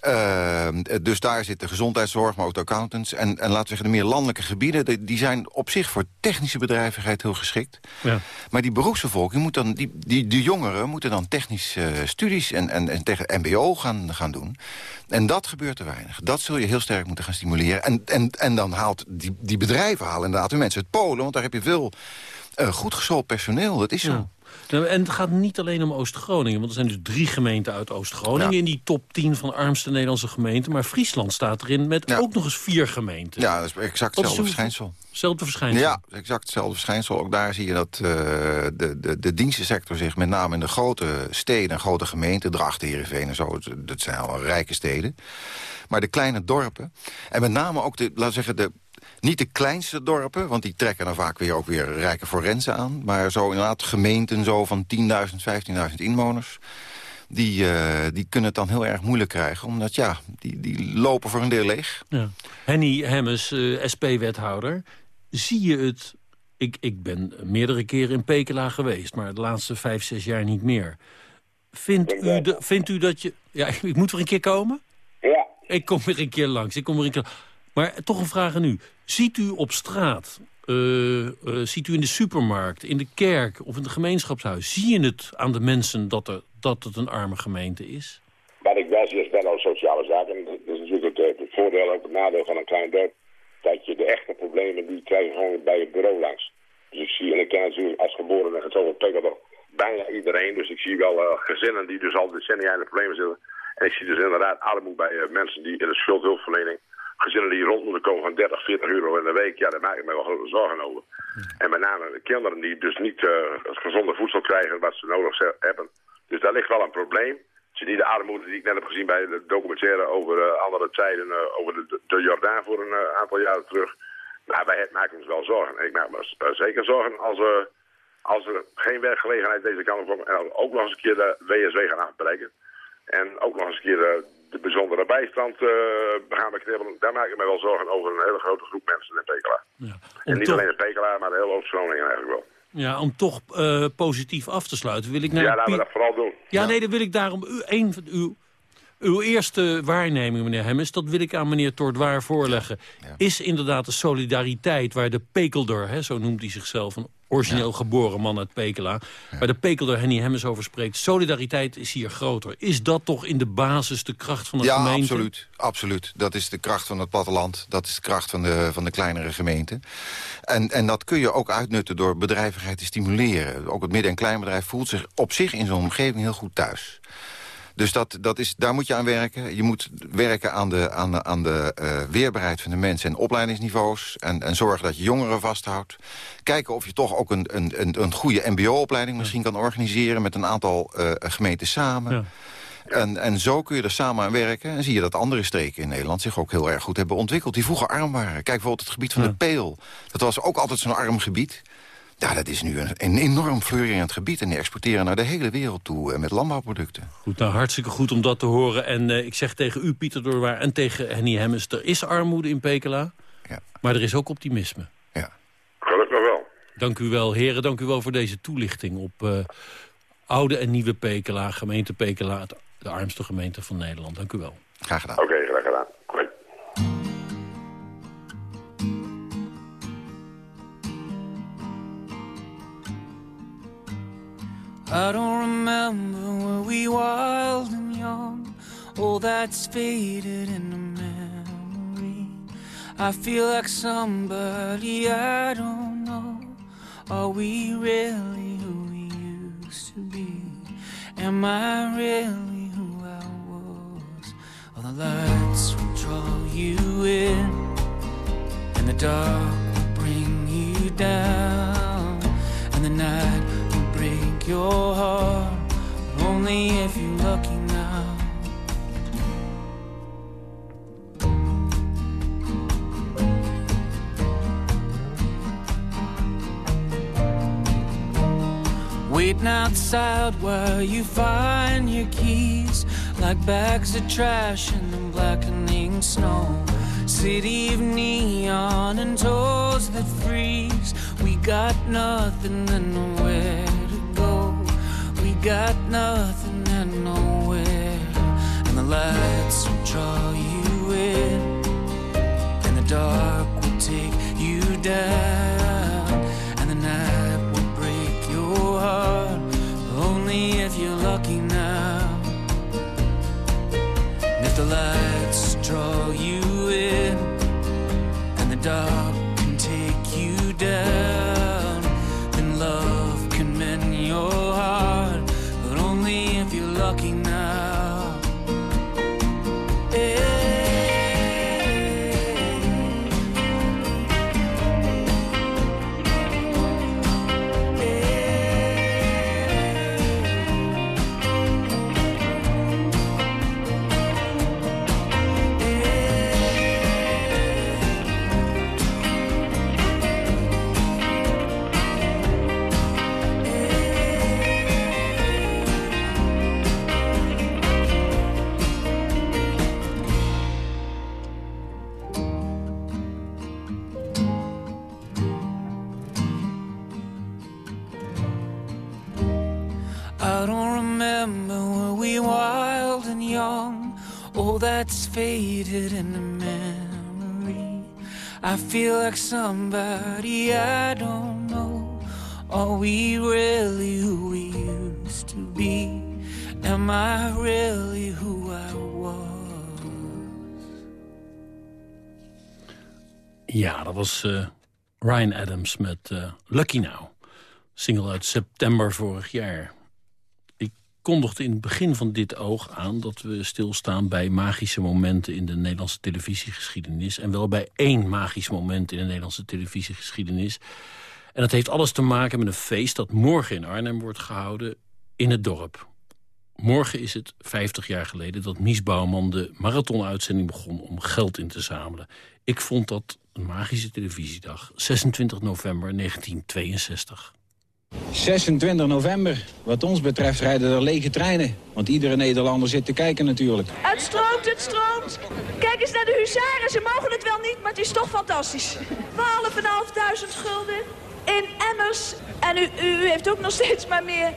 Uh, dus daar zit de gezondheidszorg, maar ook de accountants. En, en laten we zeggen, de meer landelijke gebieden... die zijn op zich voor technische bedrijvigheid heel geschikt. Ja. Maar die beroepsbevolking moet dan... Die, die, de jongeren moeten dan technische uh, studies en, en, en tegen mbo gaan, gaan doen. En dat gebeurt te weinig. Dat zul je heel sterk moeten gaan stimuleren. En, en, en dan haalt die, die bedrijven halen inderdaad hun mensen uit Polen... want daar heb je veel uh, goed geschoold personeel. Dat is zo. Ja. Nou, en het gaat niet alleen om Oost-Groningen. Want er zijn dus drie gemeenten uit Oost-Groningen... Ja. in die top 10 van armste Nederlandse gemeenten. Maar Friesland staat erin met ja. ook nog eens vier gemeenten. Ja, dat is exact hetzelfde verschijnsel. Hetzelfde verschijnsel? Ja, exact hetzelfde verschijnsel. Ook daar zie je dat uh, de, de, de dienstensector zich met name in de grote steden... en grote gemeenten, Drachten, Heerenveen en zo... dat zijn al rijke steden. Maar de kleine dorpen... en met name ook de, laten zeggen, de niet de kleinste dorpen, want die trekken dan vaak weer ook weer rijke forensen aan. Maar zo inderdaad gemeenten zo van 10.000, 15.000 inwoners. Die, uh, die kunnen het dan heel erg moeilijk krijgen. Omdat ja, die, die lopen voor een deel leeg. Ja. Henny Hemmes, uh, SP-wethouder. Zie je het... Ik, ik ben meerdere keren in Pekela geweest, maar de laatste vijf, zes jaar niet meer. Vindt u, de, vindt u dat je... Ja, ik moet weer een keer komen? Ja. Ik kom weer een keer langs. Ik kom weer een keer... Maar toch een vraag aan u. Ziet u op straat, uh, uh, ziet u in de supermarkt, in de kerk of in het gemeenschapshuis... zie je het aan de mensen dat, er, dat het een arme gemeente is? Wat ik wel zie is wel sociale zaken. Dat is natuurlijk het, het voordeel en het nadeel van een klein dorp. Dat je de echte problemen, die gewoon bij het bureau langs. Dus ik zie, en ik ken natuurlijk als geboren en Pekelder bijna iedereen. Dus ik zie wel gezinnen die dus al decennia in de problemen zitten. En ik zie dus inderdaad armoede bij mensen die in de schuldhulpverlening... gezinnen die rond moeten komen van 30, 40 euro in de week. Ja, daar maak ik me wel zorgen over. En met name de kinderen die dus niet het gezonde voedsel krijgen wat ze nodig hebben. Dus daar ligt wel een probleem. Zie je niet de armoede die ik net heb gezien bij de documentaire over uh, andere tijden, uh, over de, de Jordaan voor een aantal jaren terug. Nou, wij maken ons wel zorgen. Ik maak me zeker zorgen als, als er geen werkgelegenheid deze kant op komt en ook nog eens een keer de WSW gaan afbreken. En ook nog eens een keer de, de bijzondere bijstand gaan beknibbelen. Daar maak ik me wel zorgen over een hele grote groep mensen in Pekela. Ja, en niet toch... alleen in Pekela, maar de hele Oost-Groningen eigenlijk wel. Ja, om toch uh, positief af te sluiten wil ik naar... Ja, laten we dat vooral doen. Ja, ja, nee, dan wil ik daarom u, een van uw, uw eerste waarneming, meneer Hemmens... dat wil ik aan meneer Tordwaar voorleggen. Ja. Is inderdaad de solidariteit waar de Pekelder, hè, zo noemt hij zichzelf... een origineel ja. geboren man uit Pekela... waar de Pekelder Henny Hemmens over spreekt... solidariteit is hier groter. Is dat toch in de basis de kracht van de gemeente? Ja, absoluut, absoluut. Dat is de kracht van het platteland. Dat is de kracht van de, van de kleinere gemeenten. En, en dat kun je ook uitnutten door bedrijvigheid te stimuleren. Ook het midden- en kleinbedrijf voelt zich op zich in zo'n omgeving heel goed thuis. Dus dat, dat is, daar moet je aan werken. Je moet werken aan de, aan de, aan de uh, weerbaarheid van de mensen en opleidingsniveaus. En, en zorgen dat je jongeren vasthoudt. Kijken of je toch ook een, een, een, een goede mbo-opleiding misschien kan organiseren... met een aantal uh, gemeenten samen. Ja. En, en zo kun je er samen aan werken. En zie je dat andere streken in Nederland zich ook heel erg goed hebben ontwikkeld. Die vroeger arm waren. Kijk bijvoorbeeld het gebied van ja. de Peel. Dat was ook altijd zo'n arm gebied. Ja, dat is nu een, een enorm fleurerend gebied. En die exporteren naar de hele wereld toe uh, met landbouwproducten. Goed, nou hartstikke goed om dat te horen. En uh, ik zeg tegen u, Pieter Doorwaar, en tegen Henny Hemmens... er is armoede in Pekela, ja. maar er is ook optimisme. Ja. Gelukkig wel. Dank u wel, heren. Dank u wel voor deze toelichting op uh, oude en nieuwe Pekela. Gemeente Pekela, de armste gemeente van Nederland. Dank u wel. Graag gedaan. Oké, okay, graag gedaan. I don't remember were we wild and young All that's faded in the memory I feel like somebody I don't know Are we really who we used to be? Am I really who I was? All the lights will draw you in And the dark will bring you down And the night your heart, only if you're lucky now. Waiting outside while you find your keys, like bags of trash in the blackening snow. City of neon and toes that freeze. We got nothing and nowhere got nothing and nowhere. And the lights will draw you in. And the dark will take you down. And the night will break your heart. Only if you're lucky now. And if the lights somebody I don't know Are we really who we used to be? Am I really who I was? Ja, dat was uh, Ryan Adams met uh, Lucky Now. Single uit september vorig jaar. Kondigde in het begin van dit oog aan dat we stilstaan bij magische momenten in de Nederlandse televisiegeschiedenis. En wel bij één magisch moment in de Nederlandse televisiegeschiedenis. En dat heeft alles te maken met een feest dat morgen in Arnhem wordt gehouden in het dorp. Morgen is het 50 jaar geleden dat Mies Bouwman de marathonuitzending begon om geld in te zamelen. Ik vond dat een magische televisiedag. 26 november 1962. 26 november. Wat ons betreft rijden er lege treinen. Want iedere Nederlander zit te kijken natuurlijk. Het stroomt, het stroomt. Kijk eens naar de huzaren. Ze mogen het wel niet, maar het is toch fantastisch. 12.500 gulden in emmers. En u, u, heeft ook nog steeds maar meer.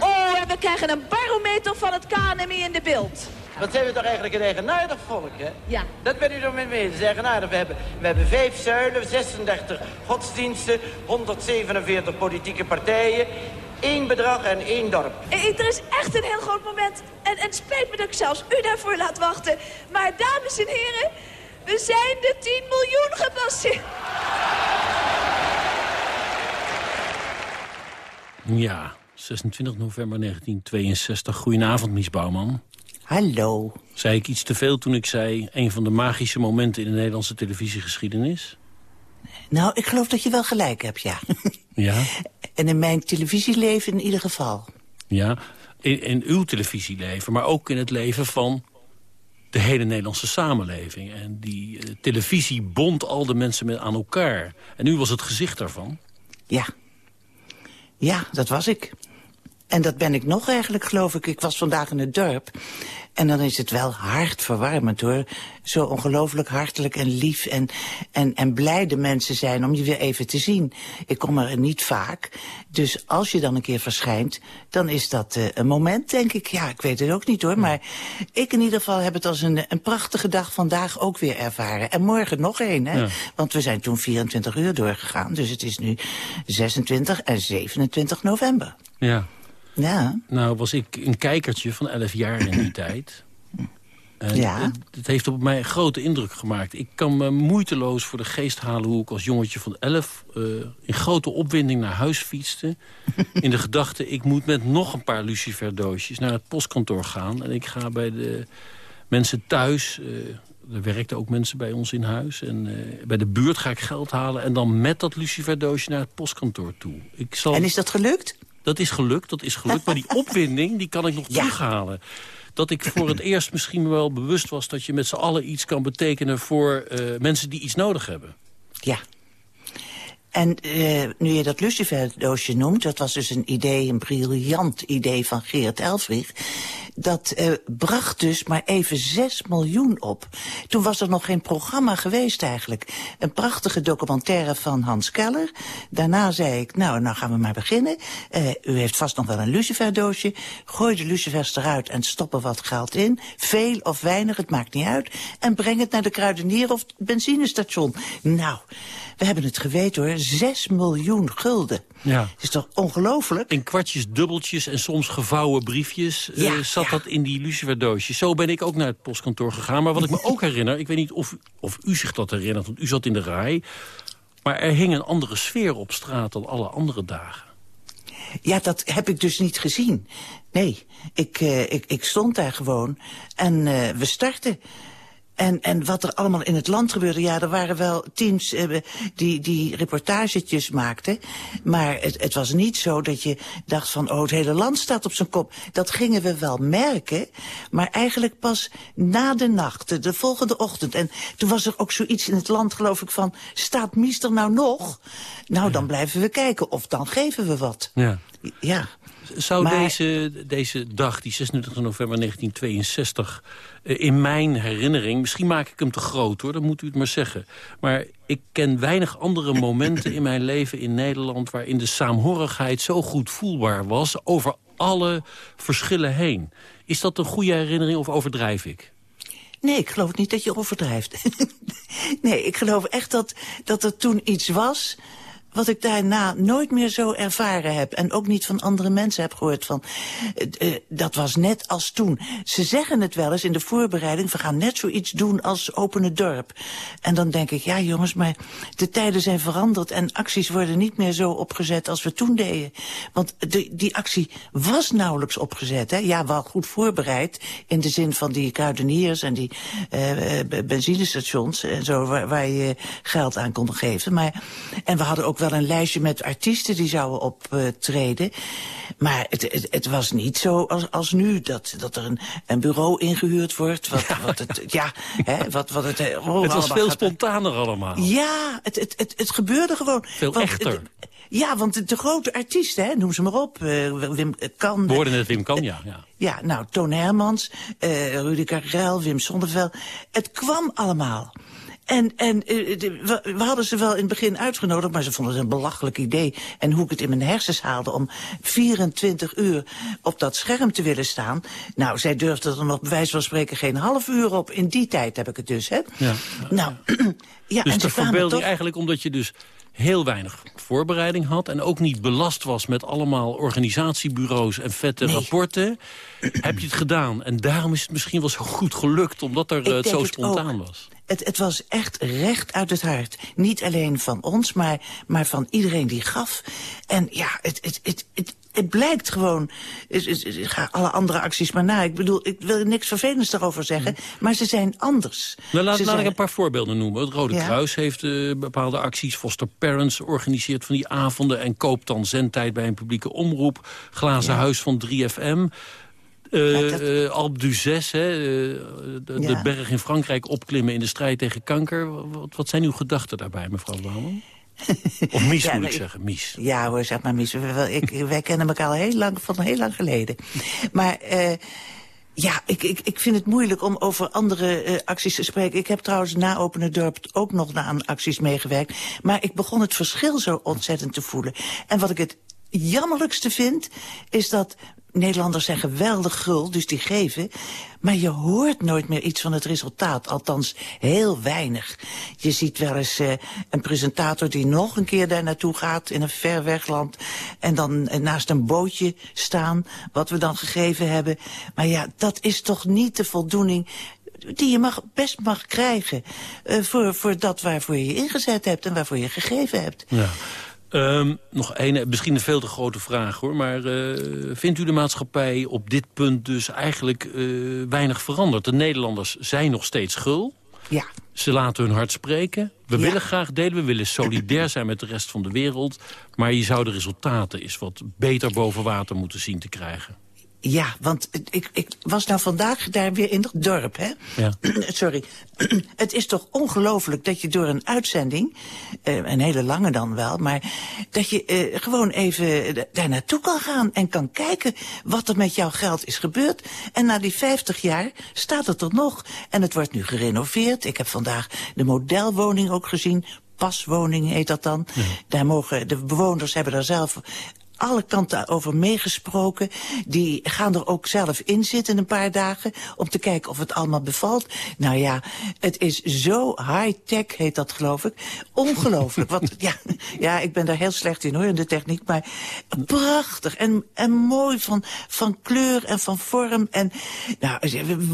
Oh, en we krijgen een barometer van het KNMI in de beeld. Wat zijn we toch eigenlijk een eigenaardig volk, hè? Ja. Dat ben u toch met me eens, eigenaardig. We hebben, we hebben vijf zuilen, 36 godsdiensten, 147 politieke partijen... één bedrag en één dorp. Eh, Er is echt een heel groot moment. En, en het spijt me dat ik zelfs u daarvoor laat wachten. Maar dames en heren, we zijn de 10 miljoen gepasseerd. Ja, 26 november 1962. Goedenavond, Mies Bouwman. Hallo. Zei ik iets te veel toen ik zei... een van de magische momenten in de Nederlandse televisiegeschiedenis? Nou, ik geloof dat je wel gelijk hebt, ja. Ja, En in mijn televisieleven in ieder geval. ja. In, in uw televisieleven, maar ook in het leven van de hele Nederlandse samenleving. En die eh, televisie bond al de mensen met aan elkaar. En u was het gezicht daarvan. Ja. Ja, dat was ik. En dat ben ik nog eigenlijk, geloof ik. Ik was vandaag in het dorp. En dan is het wel hartverwarmend, hoor. Zo ongelooflijk hartelijk en lief en, en, en blij de mensen zijn om je weer even te zien. Ik kom er niet vaak. Dus als je dan een keer verschijnt, dan is dat eh, een moment, denk ik. Ja, ik weet het ook niet, hoor. Maar ik in ieder geval heb het als een, een prachtige dag vandaag ook weer ervaren. En morgen nog één, hè. Ja. Want we zijn toen 24 uur doorgegaan. Dus het is nu 26 en 27 november. Ja. Ja. Nou was ik een kijkertje van 11 jaar in die tijd. En Ja. het, het heeft op mij een grote indruk gemaakt. Ik kan me moeiteloos voor de geest halen hoe ik als jongetje van 11... eh, in grote opwinding naar huis fietste. in de gedachte, ik moet met nog een paar luciferdoosjes naar het postkantoor gaan. En ik ga bij de mensen thuis... eh, er werkten ook mensen bij ons in huis. En eh, bij de buurt ga ik geld halen. En dan met dat luciferdoosje naar het postkantoor toe. Ik zal... En is dat gelukt? Dat is gelukt, dat is gelukt. Maar die opwinding, die kan ik nog terughalen. Dat ik voor het eerst misschien wel bewust was... dat je met z'n allen iets kan betekenen voor eh, mensen die iets nodig hebben. Ja. En eh, nu je dat luciferdoosje noemt, dat was dus een idee, een briljant idee van Geert Elfrich. Dat eh, bracht dus maar even 6 miljoen op. Toen was er nog geen programma geweest eigenlijk. Een prachtige documentaire van Hans Keller. Daarna zei ik, nou, nou gaan we maar beginnen. Eh, u heeft vast nog wel een luciferdoosje. Gooi de lucifers eruit en stop er wat geld in. Veel of weinig, het maakt niet uit. En breng het naar de kruidenier of het benzinestation. Nou, we hebben het geweten hoor. 6 miljoen gulden. Ja. Is toch ongelooflijk? In kwartjes, dubbeltjes en soms gevouwen briefjes eh, zat dat in die luciferdoosjes. Zo ben ik ook naar het postkantoor gegaan. Maar wat ik me ook herinner, ik weet niet of, of u zich dat herinnert... want u zat in de rij, maar er hing een andere sfeer op straat dan alle andere dagen. Ja, dat heb ik dus niet gezien. Nee, ik, eh, ik, ik stond daar gewoon en eh, we startten. En, en wat er allemaal in het land gebeurde, ja, er waren wel teams eh, die, die reportagetjes maakten. Maar het, het was niet zo dat je dacht van, oh, het hele land staat op zijn kop. Dat gingen we wel merken, maar eigenlijk pas na de nacht, de, de volgende ochtend. En toen was er ook zoiets in het land, geloof ik, van, staat Mies er nou nog? Nou, dan blijven we kijken, of dan geven we wat. Ja. Ja. Zou Maar- deze, deze dag, die 26 november 1962, eh, in mijn herinnering... misschien maak ik hem te groot, hoor, dat moet u het maar zeggen. Maar ik ken weinig andere momenten in mijn leven in Nederland... waarin de saamhorigheid zo goed voelbaar was over alle verschillen heen. Is dat een goede herinnering of overdrijf ik? Nee, ik geloof niet dat je overdrijft. nee, ik geloof echt dat, dat er toen iets was wat ik daarna nooit meer zo ervaren heb. En ook niet van andere mensen heb gehoord van... Uh, dat was net als toen. Ze zeggen het wel eens in de voorbereiding... we gaan net zoiets doen als Open het Dorp. En dan denk ik, ja jongens, maar de tijden zijn veranderd... en acties worden niet meer zo opgezet als we toen deden. Want de, die actie was nauwelijks opgezet. Hè? Ja, wel goed voorbereid in de zin van die kruideniers... en die uh, benzinestations en zo, waar, je geld aan kon geven. Maar, en we hadden ook wel een lijstje met artiesten die zouden optreden. Maar het, het, het, was niet zo als, als nu, dat, dat er een, een bureau ingehuurd wordt. Wat, ja. wat het, ja, hè, wat, wat het, oh, het was veel spontaner allemaal. Ja, het, het, het, het gebeurde gewoon. Veel want, echter. ja, want de, de, grote artiesten, hè, noem ze maar op. Uh, Wim Kan. Woorden het Wim Kan, ja. ja. Ja, nou, Toon Hermans, Rudy Karel, Wim Sonneveld. Het kwam allemaal. En, en de, we, hadden ze wel in het begin uitgenodigd, maar ze vonden het een belachelijk idee. En hoe ik het in mijn hersens haalde om 24 uur op dat scherm te willen staan. Nou, zij durfden er nog bij wijze van spreken geen half uur op. In die tijd heb ik het dus, hè. Ja. Nou, ja, dus en de verbeelding toch... eigenlijk omdat je dus heel weinig voorbereiding had... en ook niet belast was met allemaal organisatiebureaus en vette nee. rapporten... heb je het gedaan. En daarom is het misschien wel zo goed gelukt, omdat er, het zo spontaan ook. was. Het, het, was echt recht uit het hart. Niet alleen van ons, maar, maar van iedereen die gaf. En ja, het, het, het, het, het blijkt gewoon... Ik ga alle andere acties maar na. Ik bedoel, ik wil niks vervelends daarover zeggen. Mm. Maar ze zijn anders. Nou, laat, laat zijn... ik een paar voorbeelden noemen. Het Rode ja? Kruis heeft uh, bepaalde acties. Foster Parents organiseert van die avonden... en koopt dan zendtijd bij een publieke omroep. Glazen ja. Huis van 3FM... Uh, dat... uh, Alpe d'Huez, uh, de, ja. de, berg in Frankrijk opklimmen in de strijd tegen kanker. Wat, wat zijn uw gedachten daarbij, mevrouw Bouwman? Of Mies ja, moet ik zeggen, Mies. Ja hoor, zeg maar Mies. Ik, wij kennen elkaar al heel lang, van heel lang geleden. Maar... Ja, ik, ik, ik vind het moeilijk om over andere uh, acties te spreken. Ik heb trouwens na Open het Dorp ook nog aan acties meegewerkt. Maar ik begon het verschil zo ontzettend te voelen. En wat ik het jammerlijkste vind, is dat Nederlanders zijn geweldig gul, dus die geven. Maar je hoort nooit meer iets van het resultaat. Althans, heel weinig. Je ziet wel eens uh, een presentator die nog een keer daar naartoe gaat... in een ver wegland. En dan uh, naast een bootje staan, wat we dan gegeven hebben. Maar ja, dat is toch niet de voldoening die je mag, best mag krijgen... Uh, voor, voor dat waarvoor je je ingezet hebt en waarvoor je gegeven hebt. Ja. Um, nog een, misschien een veel te grote vraag hoor, maar uh, vindt u de maatschappij op dit punt dus eigenlijk uh, weinig veranderd? De Nederlanders zijn nog steeds gul. Ja. Ze laten hun hart spreken. We ja. willen graag delen, we willen solidair zijn met de rest van de wereld. Maar je zou de resultaten eens wat beter boven water moeten zien te krijgen. Ja, want ik, ik was nou vandaag daar weer in het dorp, hè? Ja. Sorry. Het is toch ongelooflijk dat je door een uitzending, uh, een hele lange dan wel, maar dat je uh, gewoon even daar naartoe kan gaan en kan kijken wat er met jouw geld is gebeurd. En na die 50 jaar staat het er nog. En het wordt nu gerenoveerd. Ik heb vandaag de modelwoning ook gezien paswoning heet dat dan. Ja. Daar mogen de bewoners hebben daar zelf alle kanten over meegesproken. Die gaan er ook zelf in zitten een paar dagen... om te kijken of het allemaal bevalt. Nou ja, het is zo high-tech, heet dat geloof ik. Ongelooflijk. Wat, ja, ja, ik ben daar heel slecht in hoor, in de techniek. Maar prachtig en, en mooi van, van kleur en van vorm. En nou,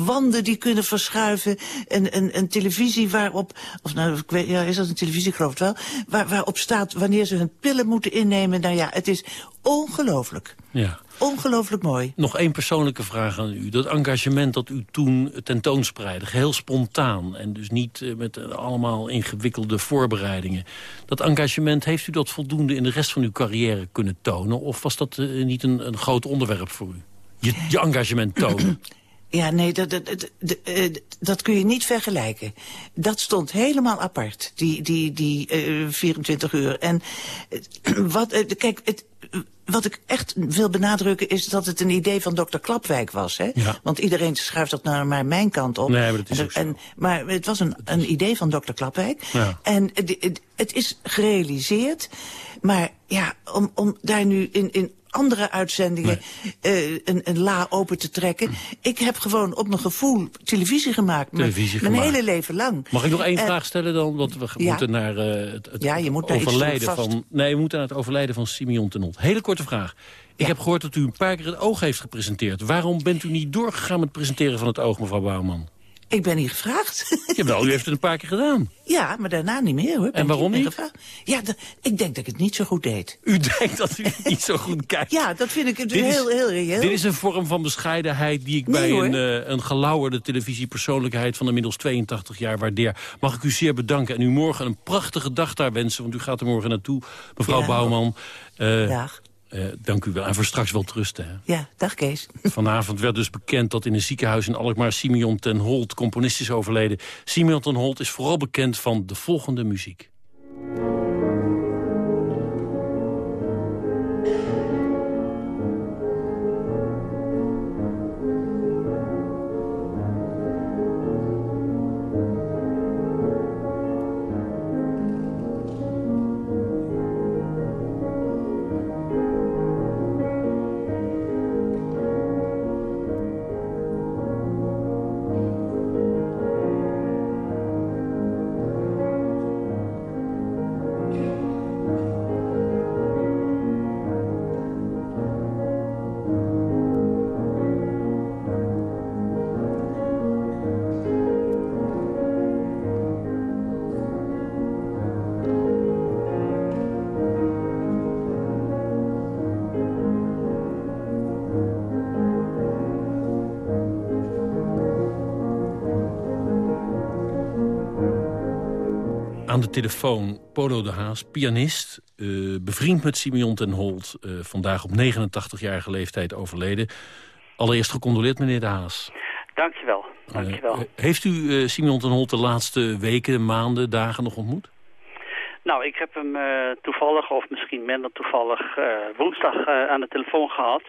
wanden die kunnen verschuiven. Een, een, een televisie waarop... Of nou, ik weet, ja, is dat een televisie? Ik geloof het wel. Waar, waarop staat wanneer ze hun pillen moeten innemen. Nou ja, het is ongelooflijk. Ja. Ongelooflijk mooi. Nog één persoonlijke vraag aan u. Dat engagement dat u toen tentoonspreidde, geheel spontaan... en dus niet uh, met uh, allemaal ingewikkelde voorbereidingen. Dat engagement, heeft u dat voldoende in de rest van uw carrière kunnen tonen? Of was dat uh, niet een, een groot onderwerp voor u? Je, je engagement tonen? Ja, nee, dat, dat, dat, dat, kun je niet vergelijken. Dat stond helemaal apart, die, die, die uh, 24 uur. En wat, uh, kijk, het, wat ik echt wil benadrukken is dat het een idee van dokter Klapwijk was. Hè? Ja. Want iedereen schuift dat naar maar mijn kant op. Nee, maar, dat is en, en, maar het was een, een idee van dokter Klapwijk. Ja. En het, het, het is gerealiseerd. Maar ja, om, om daar nu in, in andere uitzendingen eh, een, een la open te trekken. Ik heb gewoon op mijn gevoel televisie gemaakt. Televisie mijn gemaakt. hele leven lang. Mag ik nog één En- vraag stellen dan? Want we Ja. moeten naar eh, het, het Ja, je moet overlijden van... Nee, we moeten naar het overlijden van Simeon ten Holt. Hele korte vraag. Ik heb gehoord dat u een paar keer het oog heeft gepresenteerd. Waarom bent u niet doorgegaan met het presenteren van het oog, mevrouw Bouwman? Ik ben niet gevraagd. Jawel, u heeft het een paar keer gedaan. Ja, maar daarna niet meer hoor. Ben ik waarom niet? gevraagd. Ja, ik denk dat ik het niet zo goed deed. U denkt dat u het niet zo goed kijkt? Ja, dat vind ik het Dit is- heel, heel reëel. Dit is een vorm van bescheidenheid die ik Nee, bij hoor. een, eh, een gelauwerde televisiepersoonlijkheid van inmiddels 82 jaar waardeer. Mag ik u zeer bedanken en u morgen een prachtige dag daar wensen, want u gaat er morgen naartoe, mevrouw Ja. Bouwman. Eh, Dag. Eh, dank u wel. En voor straks wel rusten. Hè. Ja, dag Kees. Vanavond werd dus bekend dat in een ziekenhuis in Alkmaar Simeon ten Holt, componist, is overleden. Simeon ten Holt is vooral bekend van de volgende muziek. Telefoon Polo de Haas, pianist, eh, bevriend met Simeon ten Holt. eh, vandaag op 89-jarige leeftijd overleden. Allereerst gecondoleerd, meneer de Haas. Dankjewel, dankjewel. Eh, heeft u Simeon ten Holt de laatste weken, maanden, dagen nog ontmoet? nou, ik heb hem toevallig, of misschien minder toevallig, woensdag aan de telefoon gehad.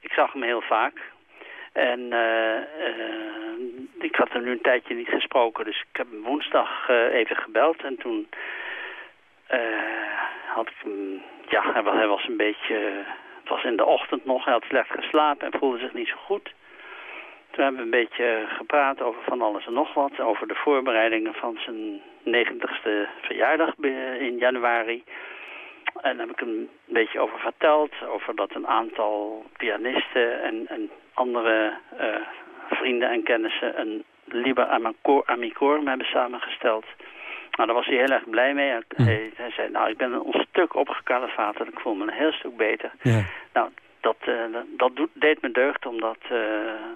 Ik zag hem heel vaak. En eh, eh, ik had hem nu een tijdje niet gesproken, dus ik heb hem woensdag eh, even gebeld. En toen had ik hem, ja, hij was, hij was een beetje, het was in de ochtend nog, hij had slecht geslapen en voelde zich niet zo goed. Toen hebben we een beetje gepraat over van alles en nog wat. Over de voorbereidingen van zijn 90ste verjaardag in januari. En daar heb ik hem een beetje over verteld. Over dat een aantal pianisten en, en andere eh, vrienden en kennissen een Liber Amicor- Amicorum hebben samengesteld. Nou, daar was hij heel erg blij mee. Hij, zei, nou, ik ben een stuk opgekalefaterd. Ik voel me een heel stuk beter. Ja. Nou, dat, eh, dat, doet, deed me deugd om dat eh,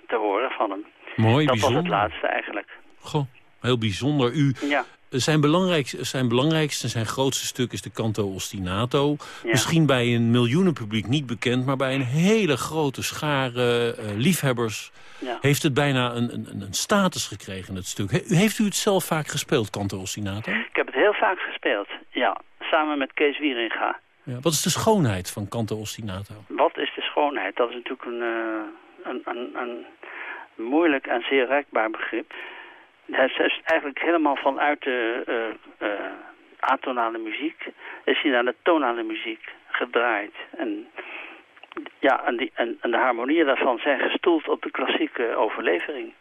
te horen van hem. Mooi, dat was het laatste eigenlijk. Goh, heel bijzonder. U, Ja. Zijn, belangrijkste, zijn belangrijkste, zijn grootste stuk is de canto ostinato. Ja. Misschien bij een miljoenenpubliek niet bekend... maar bij een hele grote schare eh, liefhebbers... Ja. heeft het bijna een, een, een status gekregen, het stuk. He- heeft u het zelf vaak gespeeld, canto ostinato? Ik heb het heel vaak gespeeld, ja. Samen met Kees Wieringa. Ja. Wat is de schoonheid van canto ostinato? Wat is de schoonheid? Dat is natuurlijk een, eh, een, een, een moeilijk en zeer rekbaar begrip. Het is eigenlijk helemaal vanuit de eh, eh, atonale muziek... is hij naar de tonale muziek gedraaid. En, ja, en, die, en, en de harmonieën daarvan zijn gestoeld op de klassieke overlevering.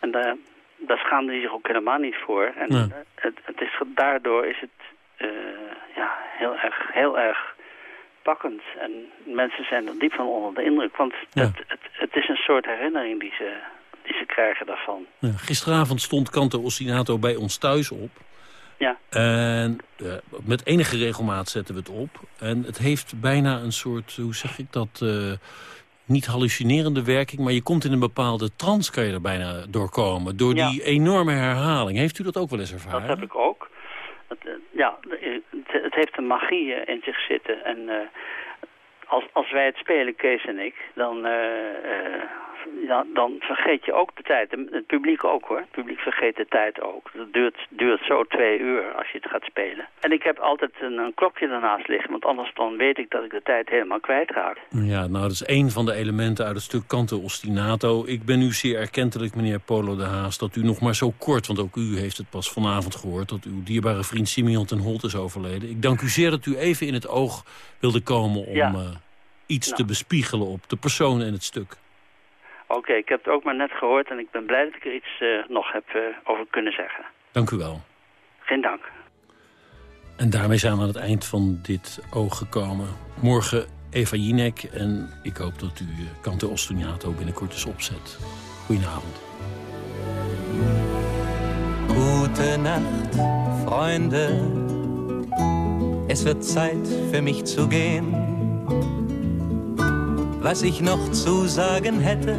En daar, daar schaamde hij zich ook helemaal niet voor. En eh, het, het is, daardoor is het ja, heel, erg, heel erg pakkend. En mensen zijn er diep van onder de indruk. Want het, het, het is een soort herinnering die ze, ze krijgen daarvan. Ja, gisteravond stond canto ostinato bij ons thuis op. Ja. En eh, met enige regelmaat zetten we het op. En het heeft bijna een soort, hoe zeg ik dat... eh, niet hallucinerende werking, maar je komt in een bepaalde trance... kan je er bijna doorkomen, door Ja. die enorme herhaling. Heeft u dat ook wel eens ervaren? Dat heb ik ook. Het, eh, ja, het, het heeft een magie in zich zitten. En als, als wij het spelen, Kees en ik, dan, ja, dan vergeet je ook de tijd. Het publiek ook hoor. Het publiek vergeet de tijd ook. Het duurt, duurt zo twee uur als je het gaat spelen. En ik heb altijd een, een klokje daarnaast liggen, want anders dan weet ik dat ik de tijd helemaal kwijtraak. Ja, nou, dat is één van de elementen uit het stuk Canto Ostinato. Ik ben u zeer erkentelijk, meneer Polo de Haas, dat u nog maar zo kort... want ook u heeft het pas vanavond gehoord... dat uw dierbare vriend Simeon ten Holt is overleden. Ik dank u zeer dat u even in het oog wilde komen om Ja. eh, iets Nou. te bespiegelen op de persoon en het stuk. Oké, ik heb het ook maar net gehoord en ik ben blij dat ik er iets eh, nog heb eh, over kunnen zeggen. Dank u wel. Geen dank. En daarmee zijn we aan het eind van dit oog gekomen. Morgen Eva Jinek en ik hoop dat u eh, Canto Ostoniato binnenkort eens opzet. Goedenavond. Gute Nacht, Freunde. Es wird Zeit für mich zu gehen. Was ich noch zu sagen hätte,